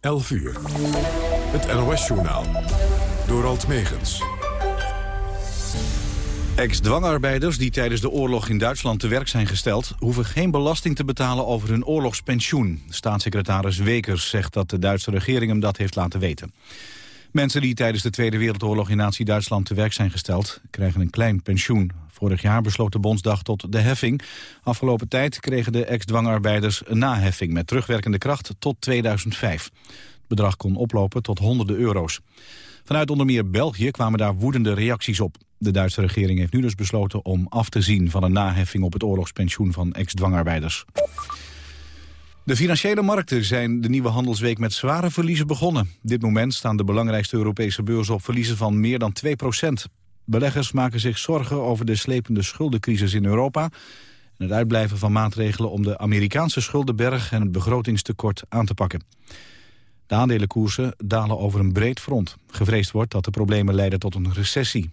11 uur. Het NOS-journaal. Door Alt Megens. Ex-dwangarbeiders die tijdens de oorlog in Duitsland te werk zijn gesteld... hoeven geen belasting te betalen over hun oorlogspensioen. Staatssecretaris Wekers zegt dat de Duitse regering hem dat heeft laten weten. Mensen die tijdens de Tweede Wereldoorlog in Nazi-Duitsland te werk zijn gesteld... krijgen een klein pensioen. Vorig jaar besloot de Bondsdag tot de heffing. Afgelopen tijd kregen de ex-dwangarbeiders een naheffing... met terugwerkende kracht tot 2005. Het bedrag kon oplopen tot honderden euro's. Vanuit onder meer België kwamen daar woedende reacties op. De Duitse regering heeft nu dus besloten om af te zien van een naheffing op het oorlogspensioen van ex-dwangarbeiders. De financiële markten zijn de nieuwe handelsweek met zware verliezen begonnen. Dit moment staan de belangrijkste Europese beurzen op verliezen van meer dan 2 procent. Beleggers maken zich zorgen over de slepende schuldencrisis in Europa... en het uitblijven van maatregelen om de Amerikaanse schuldenberg... en het begrotingstekort aan te pakken. De aandelenkoersen dalen over een breed front. Gevreesd wordt dat de problemen leiden tot een recessie.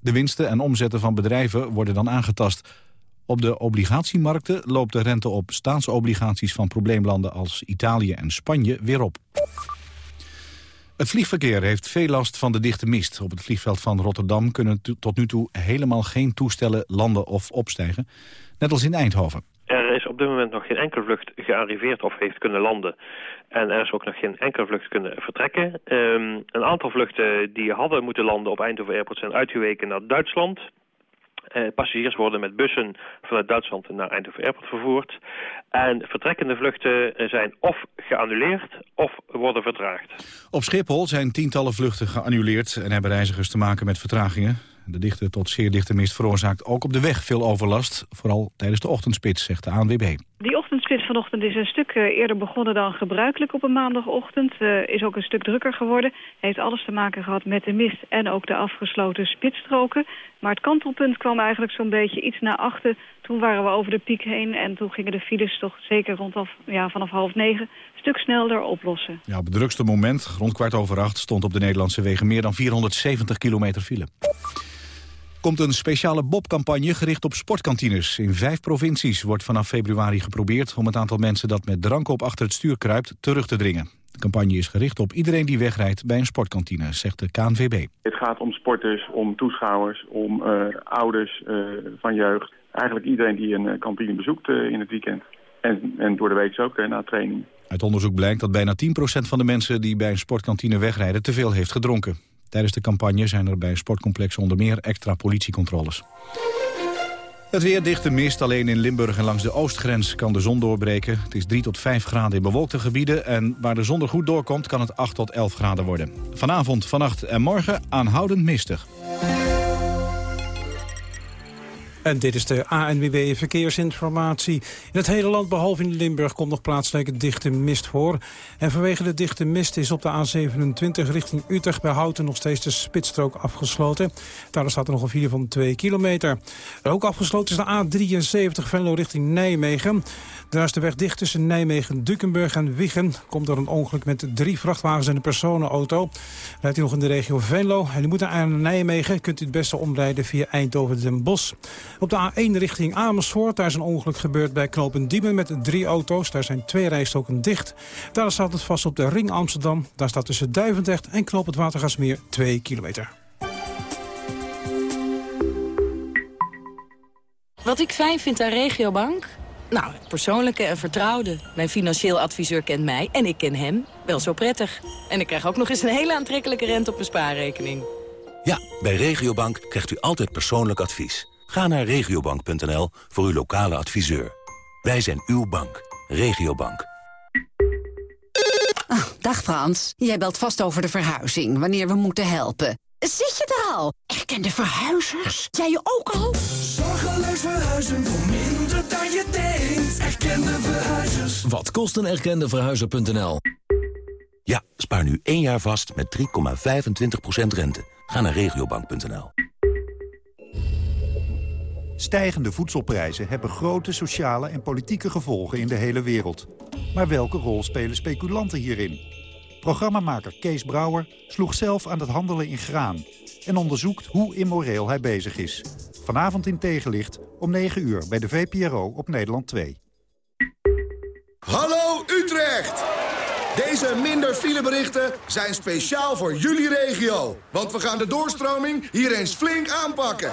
De winsten en omzetten van bedrijven worden dan aangetast. Op de obligatiemarkten loopt de rente op staatsobligaties van probleemlanden als Italië en Spanje weer op. Het vliegverkeer heeft veel last van de dichte mist. Op het vliegveld van Rotterdam kunnen tot nu toe helemaal geen toestellen landen of opstijgen. Net als in Eindhoven. Er is op dit moment nog geen enkele vlucht gearriveerd of heeft kunnen landen. En er is ook nog geen enkele vlucht kunnen vertrekken. Um, een aantal vluchten die hadden moeten landen op Eindhoven Airport zijn uitgeweken naar Duitsland. Uh, passagiers worden met bussen vanuit Duitsland naar Eindhoven Airport vervoerd. En vertrekkende vluchten zijn of geannuleerd of worden vertraagd. Op Schiphol zijn tientallen vluchten geannuleerd en hebben reizigers te maken met vertragingen. De dichte tot zeer dichte mist veroorzaakt ook op de weg veel overlast. Vooral tijdens de ochtendspits, zegt de ANWB. Die ochtendspits vanochtend is een stuk eh, eerder begonnen dan gebruikelijk op een maandagochtend. Uh, is ook een stuk drukker geworden. Heeft alles te maken gehad met de mist en ook de afgesloten spitsstroken. Maar het kantelpunt kwam eigenlijk zo'n beetje iets naar achter. Toen waren we over de piek heen en toen gingen de files toch zeker rondaf, ja, vanaf half negen een stuk sneller oplossen. Ja, op het drukste moment, rond kwart over acht, stond op de Nederlandse wegen meer dan 470 kilometer file komt een speciale Bob-campagne gericht op sportkantines. In vijf provincies wordt vanaf februari geprobeerd... om het aantal mensen dat met drank op achter het stuur kruipt terug te dringen. De campagne is gericht op iedereen die wegrijdt bij een sportkantine, zegt de KNVB. Het gaat om sporters, om toeschouwers, om uh, ouders uh, van jeugd. Eigenlijk iedereen die een kantine bezoekt in het weekend. En, en door de week ook na training. Uit onderzoek blijkt dat bijna 10% van de mensen die bij een sportkantine wegrijden te veel heeft gedronken. Tijdens de campagne zijn er bij sportcomplexen onder meer extra politiecontroles. Het weer dichte mist. Alleen in Limburg en langs de oostgrens kan de zon doorbreken. Het is 3 tot 5 graden in bewolkte gebieden. En waar de zon er goed doorkomt kan het 8 tot 11 graden worden. Vanavond, vannacht en morgen aanhoudend mistig. En dit is de ANWB Verkeersinformatie. In het hele land, behalve in Limburg, komt nog plaatselijk dichte mist voor. En vanwege de dichte mist is op de A27 richting Utrecht bij Houten nog steeds de spitsstrook afgesloten. Daar staat er nog een file van 2 kilometer. Ook afgesloten is de A73 Venlo richting Nijmegen. Daar is de weg dicht tussen Nijmegen, Dukenburg en Wiggen. Komt door een ongeluk met drie vrachtwagens en een personenauto. Rijdt u nog in de regio Venlo en u moet naar Nijmegen... kunt u het beste omrijden via Eindhoven-Den Bosch. Op de A1 richting Amersfoort, daar is een ongeluk gebeurd bij knopen Diemen met drie auto's. Daar zijn twee rijstoken dicht. Daar staat het vast op de ring Amsterdam. Daar staat tussen Duivendrecht en Knoop het Watergasmeer 2 kilometer. Wat ik fijn vind aan Regiobank? Nou, het persoonlijke en vertrouwde. Mijn financieel adviseur kent mij en ik ken hem wel zo prettig. En ik krijg ook nog eens een hele aantrekkelijke rente op mijn spaarrekening. Ja, bij Regiobank krijgt u altijd persoonlijk advies. Ga naar regiobank.nl voor uw lokale adviseur. Wij zijn uw bank. Regiobank. Oh, dag Frans. Jij belt vast over de verhuizing, wanneer we moeten helpen. Zit je er al? Erkende verhuizers? Jij je ook al? Zorgeloos verhuizen voor minder dan je denkt. Erkende verhuizers. Wat kost een erkende verhuizer.nl? Ja, spaar nu één jaar vast met 3,25% rente. Ga naar regiobank.nl. Stijgende voedselprijzen hebben grote sociale en politieke gevolgen in de hele wereld. Maar welke rol spelen speculanten hierin? Programmamaker Kees Brouwer sloeg zelf aan het handelen in graan... en onderzoekt hoe immoreel hij bezig is. Vanavond in Tegenlicht om 9 uur bij de VPRO op Nederland 2. Hallo Utrecht! Deze minder fileberichten zijn speciaal voor jullie regio. Want we gaan de doorstroming hier eens flink aanpakken.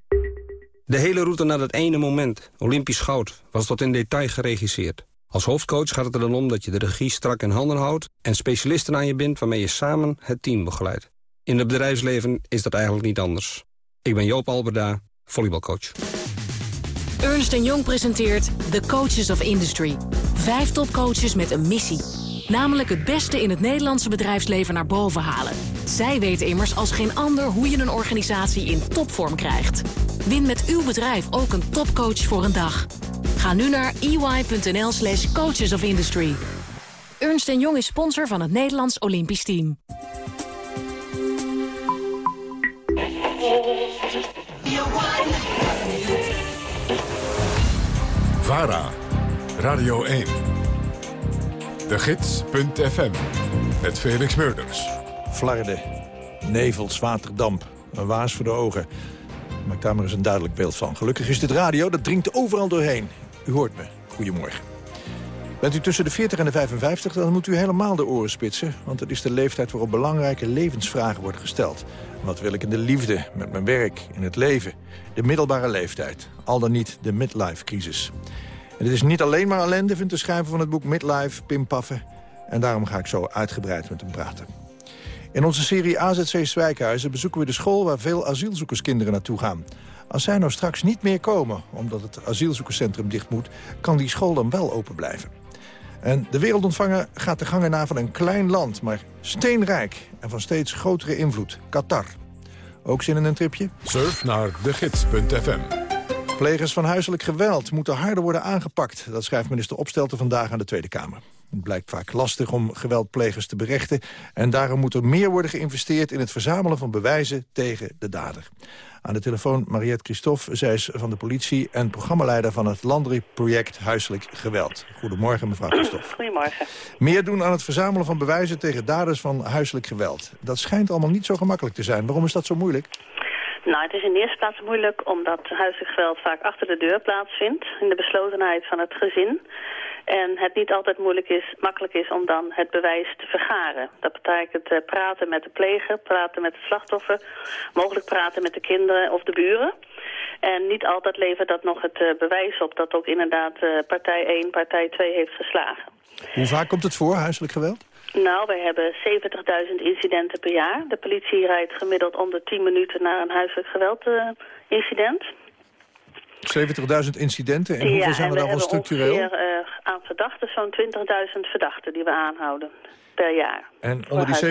De hele route naar dat ene moment, Olympisch goud, was tot in detail geregisseerd. Als hoofdcoach gaat het er dan om dat je de regie strak in handen houdt... en specialisten aan je bindt waarmee je samen het team begeleidt. In het bedrijfsleven is dat eigenlijk niet anders. Ik ben Joop Alberda, volleybalcoach. Ernst Jong presenteert The Coaches of Industry. Vijf topcoaches met een missie. Namelijk het beste in het Nederlandse bedrijfsleven naar boven halen. Zij weten immers als geen ander hoe je een organisatie in topvorm krijgt. Win met uw bedrijf ook een topcoach voor een dag. Ga nu naar ey.nl slash coaches of industry. Ernst Jong is sponsor van het Nederlands Olympisch Team. VARA, Radio 1. De Gids.fm, met Felix Meurders. Flarden, nevels, waterdamp, een waas voor de ogen. Maak daar maar eens een duidelijk beeld van. Gelukkig is dit radio, dat dringt overal doorheen. U hoort me. Goedemorgen. Bent u tussen de 40 en de 55, dan moet u helemaal de oren spitsen. Want het is de leeftijd waarop belangrijke levensvragen worden gesteld. Wat wil ik in de liefde, met mijn werk, in het leven? De middelbare leeftijd, al dan niet de midlife-crisis. Het is niet alleen maar ellende, vindt de schrijver van het boek Midlife, Pim Paffen. En daarom ga ik zo uitgebreid met hem praten. In onze serie AZC Zwijkhuizen bezoeken we de school... waar veel asielzoekerskinderen naartoe gaan. Als zij nou straks niet meer komen, omdat het asielzoekerscentrum dicht moet... kan die school dan wel open blijven. En de wereldontvanger gaat de gangen na van een klein land... maar steenrijk en van steeds grotere invloed, Qatar. Ook zin in een tripje? Surf naar degids.fm. Plegers van huiselijk geweld moeten harder worden aangepakt. Dat schrijft minister Opstelten vandaag aan de Tweede Kamer. Het blijkt vaak lastig om geweldplegers te berechten... en daarom moet er meer worden geïnvesteerd in het verzamelen van bewijzen tegen de dader. Aan de telefoon Mariette Christophe, zij is van de politie... en programmaleider van het landelijk project Huiselijk Geweld. Goedemorgen, mevrouw Christophe. Goedemorgen. Meer doen aan het verzamelen van bewijzen tegen daders van huiselijk geweld. Dat schijnt allemaal niet zo gemakkelijk te zijn. Waarom is dat zo moeilijk? Nou, het is in de eerste plaats moeilijk omdat huiselijk geweld vaak achter de deur plaatsvindt. In de beslotenheid van het gezin. En het niet altijd moeilijk is, makkelijk is om dan het bewijs te vergaren. Dat betekent uh, praten met de pleger, praten met het slachtoffer, mogelijk praten met de kinderen of de buren. En niet altijd levert dat nog het uh, bewijs op dat ook inderdaad uh, partij 1, partij 2 heeft geslagen. Hoe vaak komt het voor, huiselijk geweld? Nou, wij hebben 70.000 incidenten per jaar. De politie rijdt gemiddeld om de 10 minuten naar een huiselijk geweldincident. 70.000 incidenten en hoeveel ja, zijn er daarvan structureel? ongeveer uh, aan verdachten zo'n 20.000 verdachten die we aanhouden per jaar. En onder die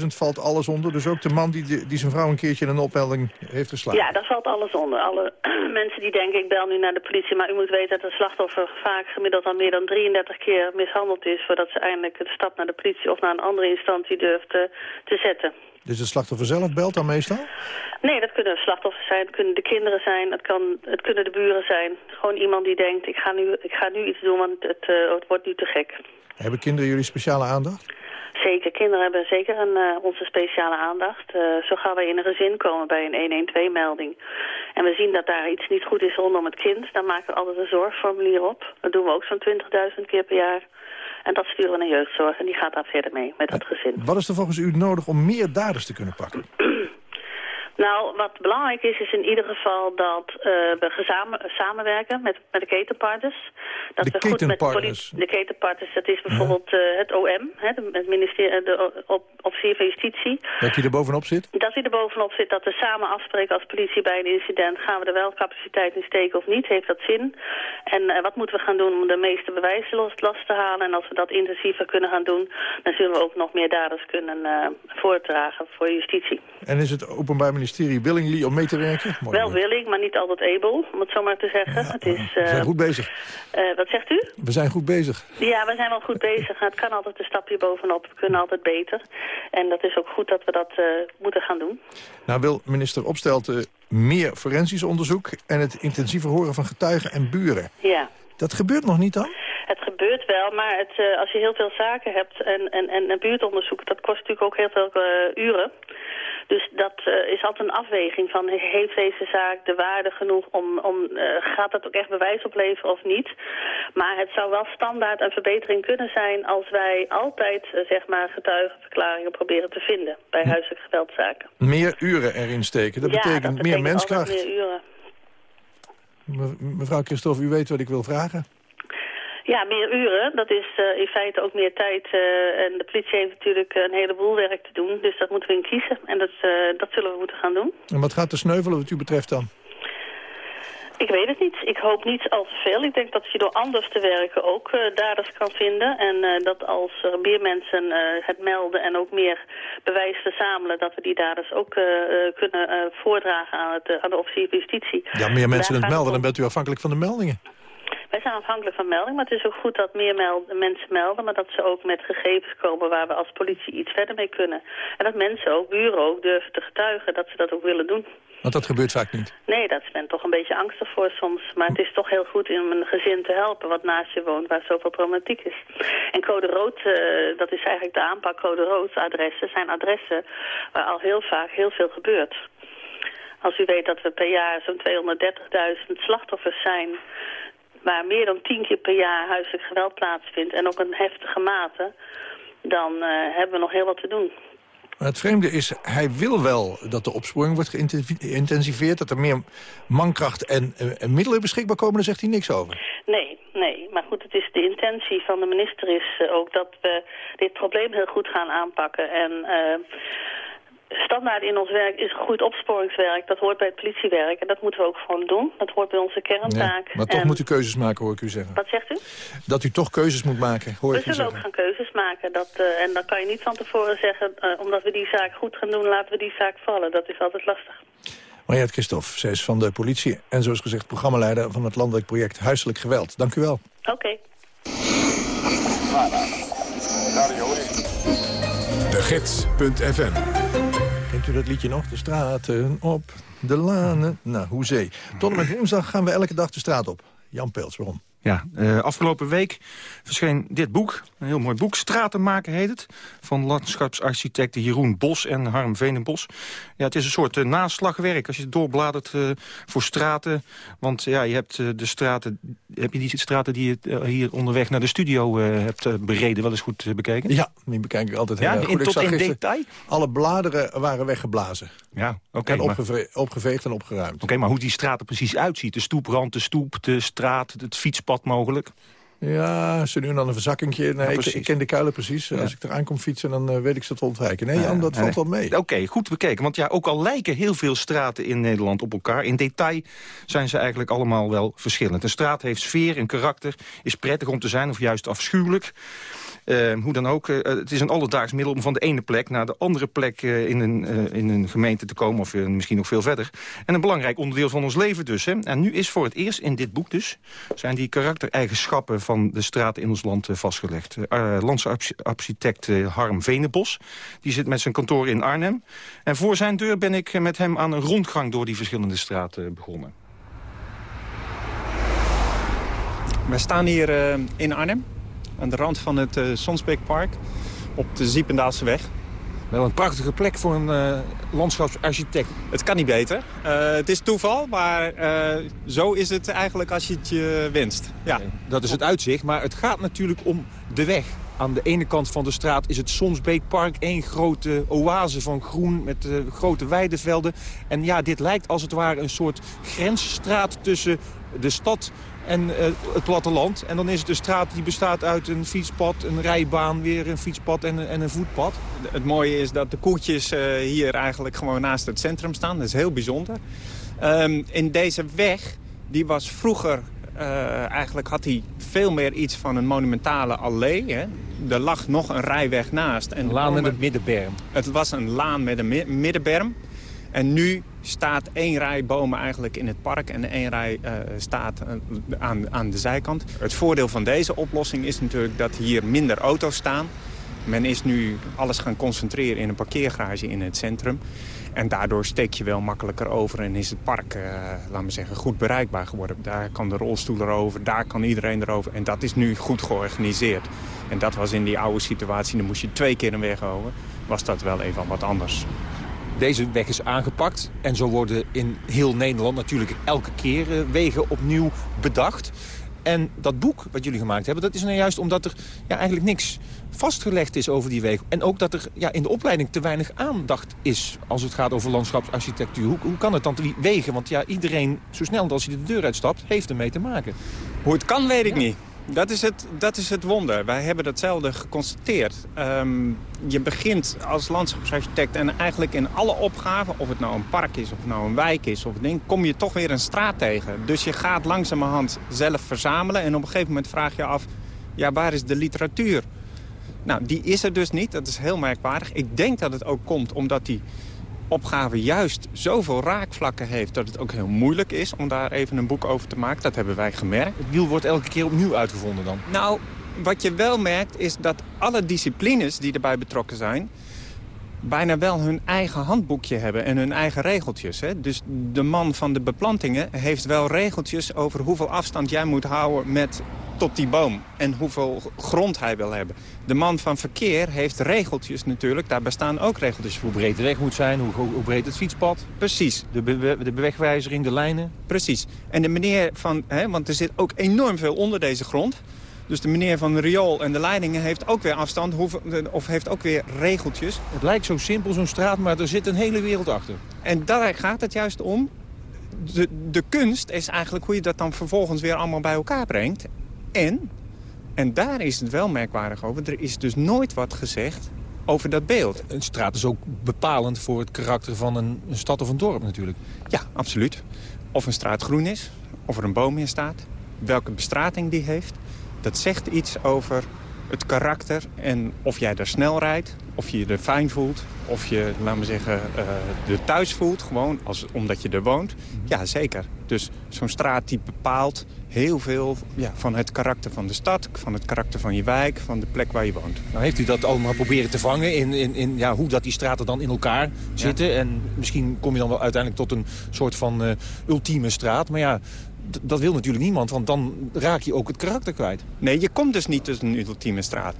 70.000 valt alles onder? Dus ook de man die, die zijn vrouw een keertje in een ophelding heeft geslagen? Ja, daar valt alles onder. Alle mensen die denken, ik bel nu naar de politie... maar u moet weten dat een slachtoffer vaak gemiddeld al meer dan 33 keer mishandeld is... voordat ze eindelijk de stap naar de politie of naar een andere instantie durft te, te zetten. Dus het slachtoffer zelf belt dan meestal? Nee, dat kunnen slachtoffers zijn, het kunnen de kinderen zijn, het, kan, het kunnen de buren zijn. Gewoon iemand die denkt, ik ga nu, ik ga nu iets doen, want het, uh, het wordt nu te gek. Hebben kinderen jullie speciale aandacht? Zeker, kinderen hebben zeker een, uh, onze speciale aandacht. Uh, zo gaan wij in een gezin komen bij een 112-melding. En we zien dat daar iets niet goed is rondom het kind. Dan maken we altijd een zorgformulier op. Dat doen we ook zo'n 20.000 keer per jaar. En dat sturen we naar jeugdzorg en die gaat daar verder mee met het gezin. Wat is er volgens u nodig om meer daders te kunnen pakken? Nou, wat belangrijk is, is in ieder geval dat uh, we gezamen, samenwerken met, met de ketenpartners. Dat de we ketenpartners? Goed met de, de ketenpartners, dat is bijvoorbeeld ja. uh, het OM, hè, het ministerie, de op, officier van Justitie. Dat hij er bovenop zit? Dat hij er bovenop zit dat we samen afspreken als politie bij een incident. Gaan we er wel capaciteit in steken of niet? Heeft dat zin? En uh, wat moeten we gaan doen om de meeste bewijzen los, los, te halen? En als we dat intensiever kunnen gaan doen, dan zullen we ook nog meer daders kunnen voordragen voor justitie. En is het Openbaar Ministerie willingly om mee te werken? Mooi wel willing, maar niet altijd able, om het zo maar te zeggen. Ja, het is, we zijn goed bezig. wat zegt u? We zijn goed bezig. Ja, we zijn wel goed bezig. Het kan altijd een stapje bovenop. We kunnen altijd beter. En dat is ook goed dat we dat uh, moeten gaan doen. Nou wil minister Opstelten meer forensisch onderzoek... en het intensiever horen van getuigen en buren. Ja. Dat gebeurt nog niet dan? Het gebeurt wel, maar het, uh, als je heel veel zaken hebt en, en, en, en buurtonderzoek... dat kost natuurlijk ook heel veel uh, uren. Dus dat uh, is altijd een afweging van heeft deze zaak de waarde genoeg om, om uh, gaat dat ook echt bewijs opleveren of niet. Maar het zou wel standaard een verbetering kunnen zijn als wij altijd uh, zeg maar getuigenverklaringen proberen te vinden bij huiselijke geweldzaken. Meer uren erin steken, dat ja, betekent dat meer menskracht. Meer uren. Me mevrouw Christophe, u weet wat ik wil vragen. Ja, meer uren. Dat is uh, in feite ook meer tijd. Uh, en de politie heeft natuurlijk een heleboel werk te doen. Dus dat moeten we in kiezen. En dat, uh, dat zullen we moeten gaan doen. En wat gaat er sneuvelen wat u betreft dan? Ik weet het niet. Ik hoop niet al te veel. Ik denk dat je door anders te werken ook daders kan vinden. En dat als er meer mensen het melden en ook meer bewijs verzamelen... dat we die daders ook kunnen voordragen aan, het, aan de officier van justitie. Ja, meer mensen het melden, dan bent u afhankelijk van de meldingen. Wij zijn afhankelijk van melding, maar het is ook goed dat meer mensen melden... maar dat ze ook met gegevens komen waar we als politie iets verder mee kunnen. En dat mensen ook, buren ook, durven te getuigen dat ze dat ook willen doen. Want dat gebeurt vaak niet. Nee, daar is men toch een beetje angstig voor soms. Maar het is toch heel goed om een gezin te helpen wat naast je woont waar zoveel problematiek is. En code rood, uh, dat is eigenlijk de aanpak code rood adressen, zijn adressen waar al heel vaak heel veel gebeurt. Als u weet dat we per jaar zo'n 230.000 slachtoffers zijn waar meer dan tien keer per jaar huiselijk geweld plaatsvindt... en ook een heftige mate, dan uh, hebben we nog heel wat te doen. Maar het vreemde is, hij wil wel dat de opsporing wordt geïntensiveerd... dat er meer mankracht en, uh, en middelen beschikbaar komen, daar zegt hij niks over. Nee, nee. Maar goed, het is de intentie van de minister is uh, ook dat we dit probleem heel goed gaan aanpakken. En standaard in ons werk is goed opsporingswerk. Dat hoort bij het politiewerk en dat moeten we ook gewoon doen. Dat hoort bij onze kerntaak. Ja, maar toch en... moet u keuzes maken, hoor ik u zeggen. Wat zegt u? Dat u toch keuzes moet maken, hoor we ik u zullen ook gaan keuzes maken. Dat, uh, en dan kan je niet van tevoren zeggen, uh, omdat we die zaak goed gaan doen, laten we die zaak vallen. Dat is altijd lastig. Mariette Christophe, zij is van de politie en zoals gezegd programmaleider van het landelijk project Huiselijk Geweld. Dank u wel. Oké. Okay. De Gids.fm Kent u dat liedje nog? De straten op, de lanen, nou, hoezee. Tot en met woensdag gaan we elke dag de straat op. Jan Peels, waarom? Ja, uh, afgelopen week verscheen dit boek. Een heel mooi boek. Straten maken heet het. Van landschapsarchitecten Jeroen Bos en Harm Venenbos. Ja, het is een soort uh, naslagwerk als je het doorbladert uh, voor straten. Want ja, je hebt de straten... Heb je die straten die je hier onderweg naar de studio hebt bereden wel eens goed bekeken? Ja, die bekijk ik altijd heel ja, erg in, goed. Tot in detail? Alle bladeren waren weggeblazen. Ja, oké. Okay, en opgeve opgeveegd en opgeruimd. Oké, okay, maar hoe die straat er precies uitziet. De stoeprand, de stoep, de straat, het fietspad mogelijk. Ja, ze nu dan een verzakkingje. Nee, Ja, ik, ken de kuilen precies. Ja. Als ik eraan kom fietsen, dan eh, weet ik ze te ontwijken. Nee, Jan, dat valt wel mee. Oké, goed bekeken. Want ja, ook al lijken heel veel straten in Nederland op elkaar... in detail zijn ze eigenlijk allemaal wel verschillend. Een straat heeft sfeer en karakter, is prettig om te zijn... of juist afschuwelijk. Eh, hoe dan ook, eh, het is een alledaags middel om van de ene plek naar de andere plek eh, in, een, in een gemeente te komen, of misschien nog veel verder. En een belangrijk onderdeel van ons leven dus. Hè. En nu is voor het eerst in dit boek dus, zijn die karaktereigenschappen van de straten in ons land eh, vastgelegd. Landsarchitect eh, Harm Venebos, die zit met zijn kantoor in Arnhem. En voor zijn deur ben ik eh, met hem aan een rondgang door die verschillende straten begonnen. We staan hier in Arnhem, aan de rand van het Sonsbeekpark, op de Ziependaalse weg. Wel een prachtige plek voor een uh, landschapsarchitect. Het kan niet beter. Uh, het is toeval, maar zo is het eigenlijk als je het je wenst. Ja. Okay, dat is het uitzicht, maar het gaat natuurlijk om de weg. Aan de ene kant van de straat is het Sonsbeekpark. één grote oase van groen met grote weidevelden. En ja, dit lijkt als het ware een soort grensstraat tussen de stad en eh, het platteland. En dan is het een straat die bestaat uit een fietspad, een rijbaan, weer een fietspad en, een- en een voetpad. Het mooie is dat de koetjes eh, hier eigenlijk gewoon naast het centrum staan. Dat is heel bijzonder. Ehm, in deze weg, die was vroeger... eh, eigenlijk had hij veel meer iets van een monumentale allee. Hè. Er lag nog een rijweg naast. En Een laan met een middenberm. Het was een laan met een mi- middenberm. En nu staat één rij bomen eigenlijk in het park en één rij eh, staat eh, aan, aan de zijkant. Het voordeel van deze oplossing is natuurlijk dat hier minder auto's staan. Men is nu alles gaan concentreren in een parkeergarage in het centrum. En daardoor steek je wel makkelijker over en is het park, eh laten we zeggen, goed bereikbaar geworden. Daar kan de rolstoel erover, daar kan iedereen erover. En dat is nu goed georganiseerd. En dat was in die oude situatie, dan moest je twee keer een weg over. Was dat wel even wat anders. Deze weg is aangepakt en zo worden in heel Nederland natuurlijk elke keer eh, wegen opnieuw bedacht. En dat boek wat jullie gemaakt hebben, dat is nou juist omdat er ja, eigenlijk niks vastgelegd is over die wegen. En ook dat er ja, in de opleiding te weinig aandacht is als het gaat over landschapsarchitectuur. Hoe, hoe kan het dan, die wegen? Want ja, iedereen, zo snel als hij de deur uitstapt, heeft ermee te maken. Hoe het kan, weet ik niet. Dat is, het, dat is het wonder. Wij hebben datzelfde geconstateerd. Ehm, je begint als landschapsarchitect en eigenlijk in alle opgaven... of het nou een park is, of nou een wijk is, of ding... kom je toch weer een straat tegen. Dus je gaat langzamerhand zelf verzamelen... en op een gegeven moment vraag je af... ja, waar is de literatuur? Nou, die is er dus niet. Dat is heel merkwaardig. Ik denk dat het ook komt omdat die opgave juist zoveel raakvlakken heeft... dat het ook heel moeilijk is om daar even een boek over te maken. Dat hebben wij gemerkt. Het wiel wordt elke keer opnieuw uitgevonden dan. Nou, wat je wel merkt is dat alle disciplines die erbij betrokken zijn... bijna wel hun eigen handboekje hebben en hun eigen regeltjes. Hè? Dus de man van de beplantingen heeft wel regeltjes... over hoeveel afstand jij moet houden met tot die boom. En hoeveel grond hij wil hebben. De man van verkeer heeft regeltjes natuurlijk. Daar bestaan ook regeltjes voor. Hoe breed de weg moet zijn, hoe, hoe breed het fietspad. Precies. De, be de bewegwijzering, de lijnen. Precies. En de meneer van... Hè, want er zit ook enorm veel onder deze grond. Dus de meneer van de riool en de leidingen heeft ook weer afstand. Of heeft ook weer regeltjes. Het lijkt zo simpel, zo'n straat, maar er zit een hele wereld achter. En daar gaat het juist om. De, de kunst is eigenlijk hoe je dat dan vervolgens weer allemaal bij elkaar brengt. En, en daar is het wel merkwaardig over, er is dus nooit wat gezegd over dat beeld. Een straat is ook bepalend voor het karakter van een, een stad of een dorp natuurlijk. Ja, absoluut. Of een straat groen is, of er een boom in staat, welke bestrating die heeft. Dat zegt iets over het karakter en of jij er snel rijdt, of je je er fijn voelt... of je, laten we zeggen, uh, er thuis voelt, gewoon als, omdat je er woont. Ja, zeker. Dus zo'n straat die bepaalt heel veel ja, van het karakter van de stad... van het karakter van je wijk, van de plek waar je woont. Nou heeft u dat allemaal proberen te vangen in, in, in ja, hoe dat die straten dan in elkaar zitten. Ja. En misschien kom je dan wel uiteindelijk tot een soort van uh, ultieme straat. Maar ja, dat wil natuurlijk niemand, want dan raak je ook het karakter kwijt. Nee, je komt dus niet tot een ultieme straat.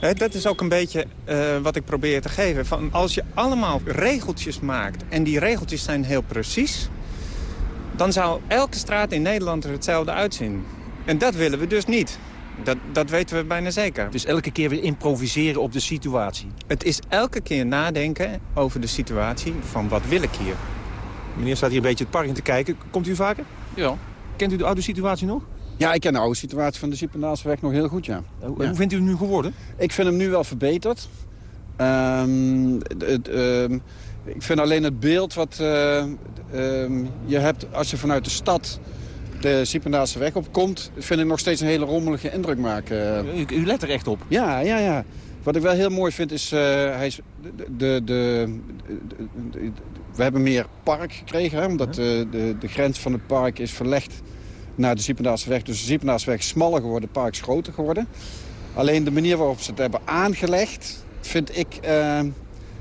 He, dat is ook een beetje uh, wat ik probeer te geven. Van als je allemaal regeltjes maakt en die regeltjes zijn heel precies... dan zou elke straat in Nederland er hetzelfde uitzien. En dat willen we dus niet. Dat, dat weten we bijna zeker. Dus elke keer weer improviseren op de situatie? Het is elke keer nadenken over de situatie van wat wil ik hier. Meneer staat hier een beetje het park in te kijken. Komt u vaker? Ja. Kent u de oude situatie nog? Ja, ik ken de oude situatie van de Siependaasweg nog heel goed, ja. Hoe, ja. hoe vindt u hem nu geworden? Ik vind hem nu wel verbeterd. Um, het, um, ik vind alleen het beeld wat uh, um, je hebt als je vanuit de stad de Siependaasse weg opkomt... vind ik nog steeds een hele rommelige indruk maken. U, u let er echt op? Ja, ja, ja. Wat ik wel heel mooi vind is... Uh, hij is de, de, de, de, we hebben meer park gekregen, hè, omdat de, de, de grens van het park is verlegd naar de Ziependaalseweg. Dus de Ziependaalseweg is smaller geworden, het park is groter geworden. Alleen de manier waarop ze het hebben aangelegd, vind ik uh,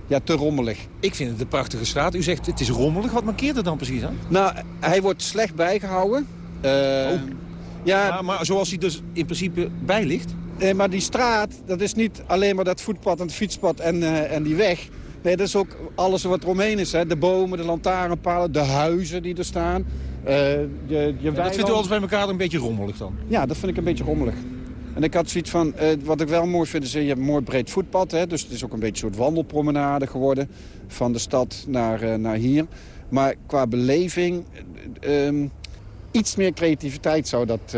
ja, te rommelig. Ik vind het een prachtige straat. U zegt het is rommelig. Wat markeert er dan precies aan? Nou, hij wordt slecht bijgehouden. Uh, oh. ja, maar, maar zoals hij dus in principe bij ligt? Nee, maar die straat, dat is niet alleen maar dat voetpad en het fietspad en, uh, en die weg. Nee, dat is ook alles wat eromheen is. Hè. De bomen, de lantaarnpalen, de huizen die er staan. Uh, je, je ja, dat vindt u alles bij elkaar een beetje rommelig dan? Ja, dat vind ik een beetje rommelig. En ik had zoiets van, uh, wat ik wel mooi vind, is je hebt een mooi breed voetpad. Hè, dus het is ook een beetje een soort wandelpromenade geworden. Van de stad naar, uh, naar hier. Maar qua beleving... Um, iets meer creativiteit zou dat... eh,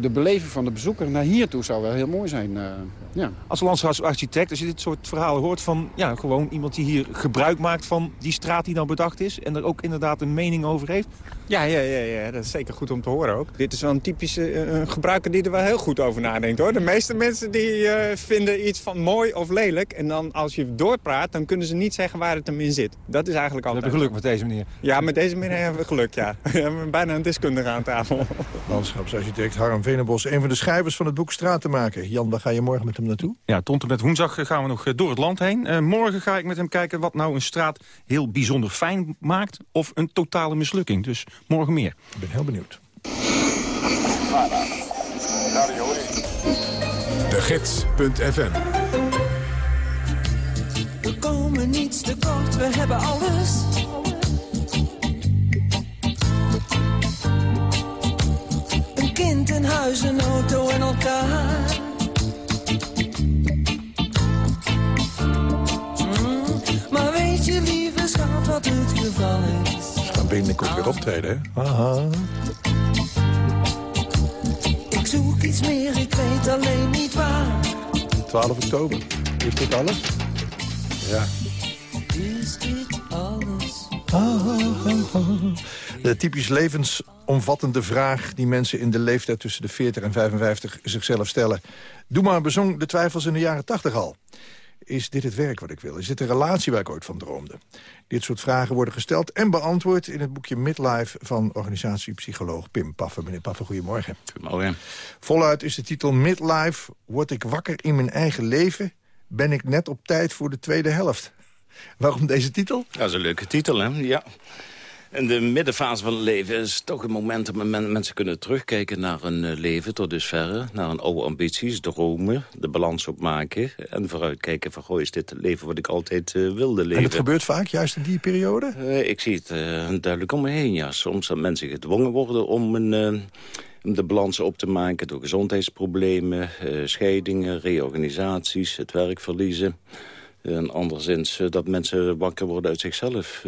de beleving van de bezoeker naar hier toe zou wel heel mooi zijn. eh, ja. Als landschapsarchitect, als je dit soort verhalen hoort van... ja, gewoon iemand die hier gebruik maakt van die straat die nou bedacht is... en er ook inderdaad een mening over heeft... Ja, ja, ja, ja, dat is zeker goed om te horen ook. Dit is wel een typische eh, gebruiker die er wel heel goed over nadenkt, hoor. De meeste mensen die eh, vinden iets van mooi of lelijk... en dan als je doorpraat, dan kunnen ze niet zeggen waar het hem in zit. Dat is eigenlijk altijd... We hebben geluk met deze meneer. Ja, met deze meneer hebben we geluk, ja. We hebben bijna een deskundige aan tafel. Landschapsarchitect Harm Venebos, een van de schrijvers van het boek Straat te maken. Jan, waar ga je morgen met hem naartoe? Ja, tot en met woensdag gaan we nog eh, door het land heen. Eh, morgen ga ik met hem kijken wat nou een straat heel bijzonder fijn maakt... of een totale mislukking. Dus morgen meer. Ik ben heel benieuwd. De Gids.fm We komen niets tekort, we hebben alles. Een kind, een huis, een auto en elkaar. Mm, Maar weet je, lieve schat, wat het binnenkort weer optreden, hè? Aha. Ik zoek iets meer, ik weet alleen niet waar. 12 oktober. Is dit alles? Ja. Is dit alles? De typisch levensomvattende vraag die mensen in de leeftijd tussen de 40 en 55 zichzelf stellen. Doe maar bezong de twijfels in de jaren 80 al. Is dit het werk wat ik wil? Is dit de relatie waar ik ooit van droomde? Dit soort vragen worden gesteld en beantwoord in het boekje Midlife van organisatiepsycholoog Pim Paffen. Meneer Paffen, goedemorgen. Goedemorgen. Voluit is de titel Midlife. Word ik wakker in mijn eigen leven? Ben ik net op tijd voor de tweede helft? Waarom deze titel? Dat is een leuke titel, hè? Ja. In de middenfase van het leven is toch een moment dat men- mensen kunnen terugkijken naar een eh, leven tot dusverre. Naar hun oude ambities, dromen, de balans opmaken. En vooruitkijken van, goh, is dit het leven wat ik altijd eh, wilde leven? En het gebeurt vaak juist in die periode? Eh, ik zie het duidelijk om me heen, ja. Soms dat mensen gedwongen worden om een, om de balans op te maken... door gezondheidsproblemen, scheidingen, reorganisaties, het werk verliezen. En anderszins dat mensen wakker worden uit zichzelf...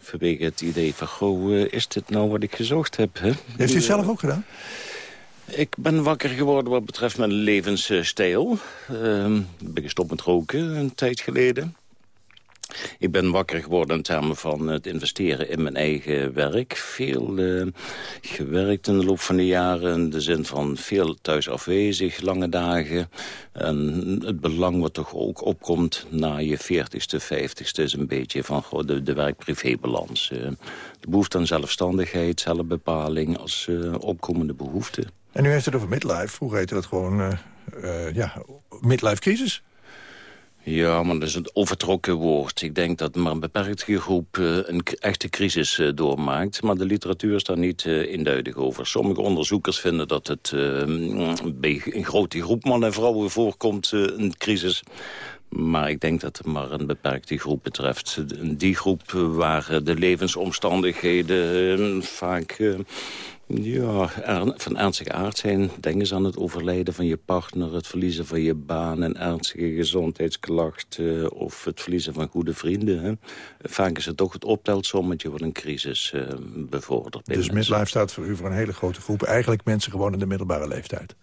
vanwege het idee van, goh, eh, is dit nou wat ik gezocht heb? Hè? Heeft u het zelf ook gedaan? Ik ben wakker geworden wat betreft mijn levensstijl. Ehm, ik ben gestopt met roken een tijd geleden. Ik ben wakker geworden in termen van het investeren in mijn eigen werk. Veel eh, gewerkt in de loop van de jaren. In de zin van veel thuis afwezig, lange dagen. En het belang wat toch ook opkomt na je 40ste, 50ste... is een beetje van goh, de, de werk-privé-balans. Eh, de behoefte aan zelfstandigheid, zelfbepaling als eh, opkomende behoefte. En u heeft het over midlife. Vroeger heette dat gewoon ja, midlife crisis. Ja, maar dat is een overtrokken woord. Ik denk dat maar een beperkte groep eh, een echte crisis eh, doormaakt. Maar de literatuur is daar niet eh, eenduidig over. Sommige onderzoekers vinden dat het eh, bij een grote groep mannen en vrouwen voorkomt, een crisis. Maar ik denk dat het maar een beperkte groep betreft. Die groep waar de levensomstandigheden eh, vaak... ja, er- van ernstige aard zijn. Denk eens aan het overlijden van je partner... het verliezen van je baan, een ernstige gezondheidsklacht... eh, of het verliezen van goede vrienden. Hè. Vaak is het toch het optelsommetje wat een crisis eh, bevordert. Dus midlife staat voor u voor een hele grote groep. Eigenlijk mensen gewoon in de middelbare leeftijd.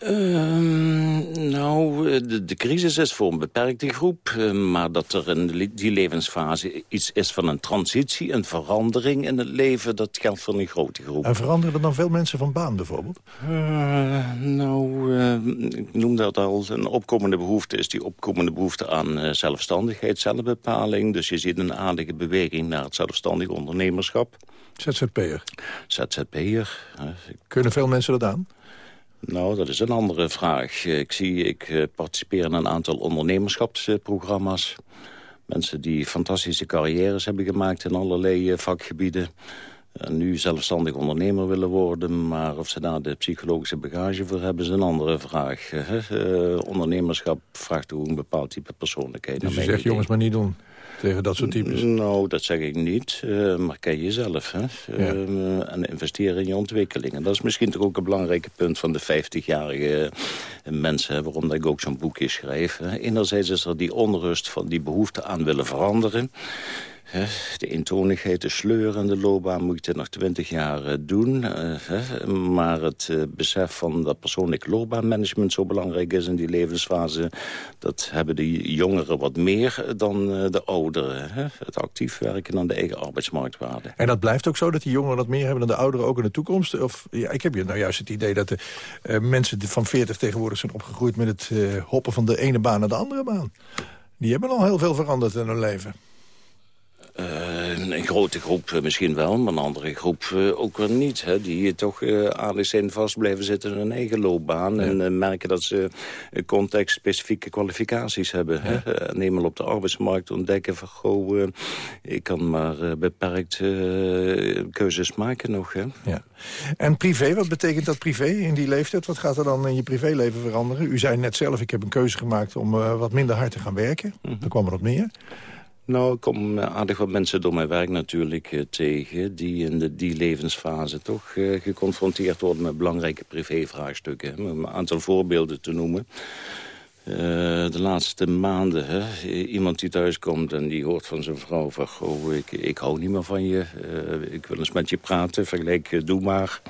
Ehm, nou, de, de crisis is voor een beperkte groep. eh, maar dat er in die levensfase iets is van een transitie, een verandering in het leven... dat geldt voor een grote groep. En veranderen er dan veel mensen van baan bijvoorbeeld? Eh, nou, eh, ik noem dat al. Een opkomende behoefte is die opkomende behoefte aan zelfstandigheid, zelfbepaling. Dus je ziet een aardige beweging naar het zelfstandig ondernemerschap. ZZP'er. ZZP'er. Kunnen veel mensen dat aan? Nou, dat is een andere vraag. Eh, Ik zie, ik eh, participeer in een aantal ondernemerschapsprogramma's. Mensen die fantastische carrières hebben gemaakt in allerlei eh, vakgebieden. En nu zelfstandig ondernemer willen worden. Maar of ze daar de psychologische bagage voor hebben, is een andere vraag. Eh, ondernemerschap vraagt ook een bepaald type persoonlijkheid. Dus mijn zegt jongens maar niet doen tegen dat soort types. nou, dat zeg ik niet. eh, maar ken jezelf. Hè? Eh, en investeren in je ontwikkeling. En dat is misschien toch ook een belangrijk punt van de 50-jarige mensen. hè, Waarom dat ik ook zo'n boekje schrijf. Enerzijds is er die onrust van die behoefte aan willen veranderen. De eentonigheid, de sleur in de loopbaan moet je nog twintig jaar eh, doen. eh, maar het eh, besef van dat persoonlijk loopbaanmanagement zo belangrijk is in die levensfase... dat hebben de jongeren wat meer dan de ouderen. Het actief werken aan de eigen arbeidsmarktwaarde. En dat blijft ook zo, dat die jongeren dat meer hebben dan de ouderen ook in de toekomst? Of, ja, ik heb nou juist het idee dat de mensen van 40 tegenwoordig zijn opgegroeid... met het hoppen van de ene baan naar de andere baan. Die hebben al heel veel veranderd in hun leven. Eh, een grote groep eh, misschien wel, maar een andere groep eh, ook wel niet. Hè, die toch uh, aardig zijn vast blijven zitten in hun eigen loopbaan. En merken dat ze context-specifieke kwalificaties hebben. Ja. Hè, op de arbeidsmarkt ontdekken van... Goh, ik kan maar beperkt keuzes maken nog. Hè. Ja. En privé, wat betekent dat privé in die leeftijd? Wat gaat er dan in je privéleven veranderen? U zei net zelf, ik heb een keuze gemaakt om wat minder hard te gaan werken. Mm -hmm. Dan kwam er wat meer. Nou, ik kom aardig wat mensen door mijn werk natuurlijk uh, tegen... die in de, die levensfase toch uh, geconfronteerd worden met belangrijke privévraagstukken. Een aantal voorbeelden te noemen. De laatste maanden, hè, iemand die thuis komt en die hoort van zijn vrouw... van, goh, ik, ik hou niet meer van je, ik wil eens met je praten, vergelijk, doe maar...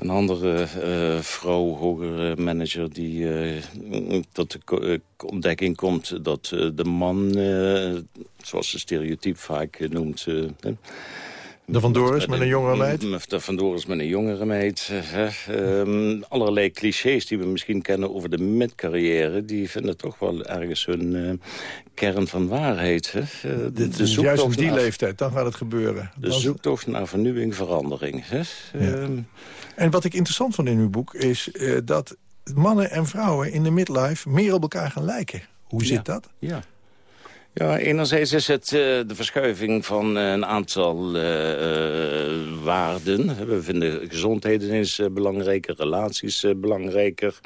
Een andere uh, vrouw, hogere manager, die uh, tot de ontdekking komt dat uh, de man, zoals de stereotype vaak noemt... de vandoor is met, een jongere meid? De vandoor is met een jongere meid. Um, allerlei clichés die we misschien kennen over de midcarrière... die vinden toch wel ergens hun kern van waarheid. Hè? De, juist op die naar, leeftijd, dan gaat het gebeuren. De zoektocht naar vernieuwing, verandering. Hè? Ja. Um, en wat ik interessant vond in uw boek is uh, dat mannen en vrouwen in de midlife meer op elkaar gaan lijken. Hoe zit ja. dat? Ja. Ja, enerzijds is het uh, de verschuiving van uh, een aantal uh, waarden. We vinden gezondheid ineens belangrijker, relaties belangrijker.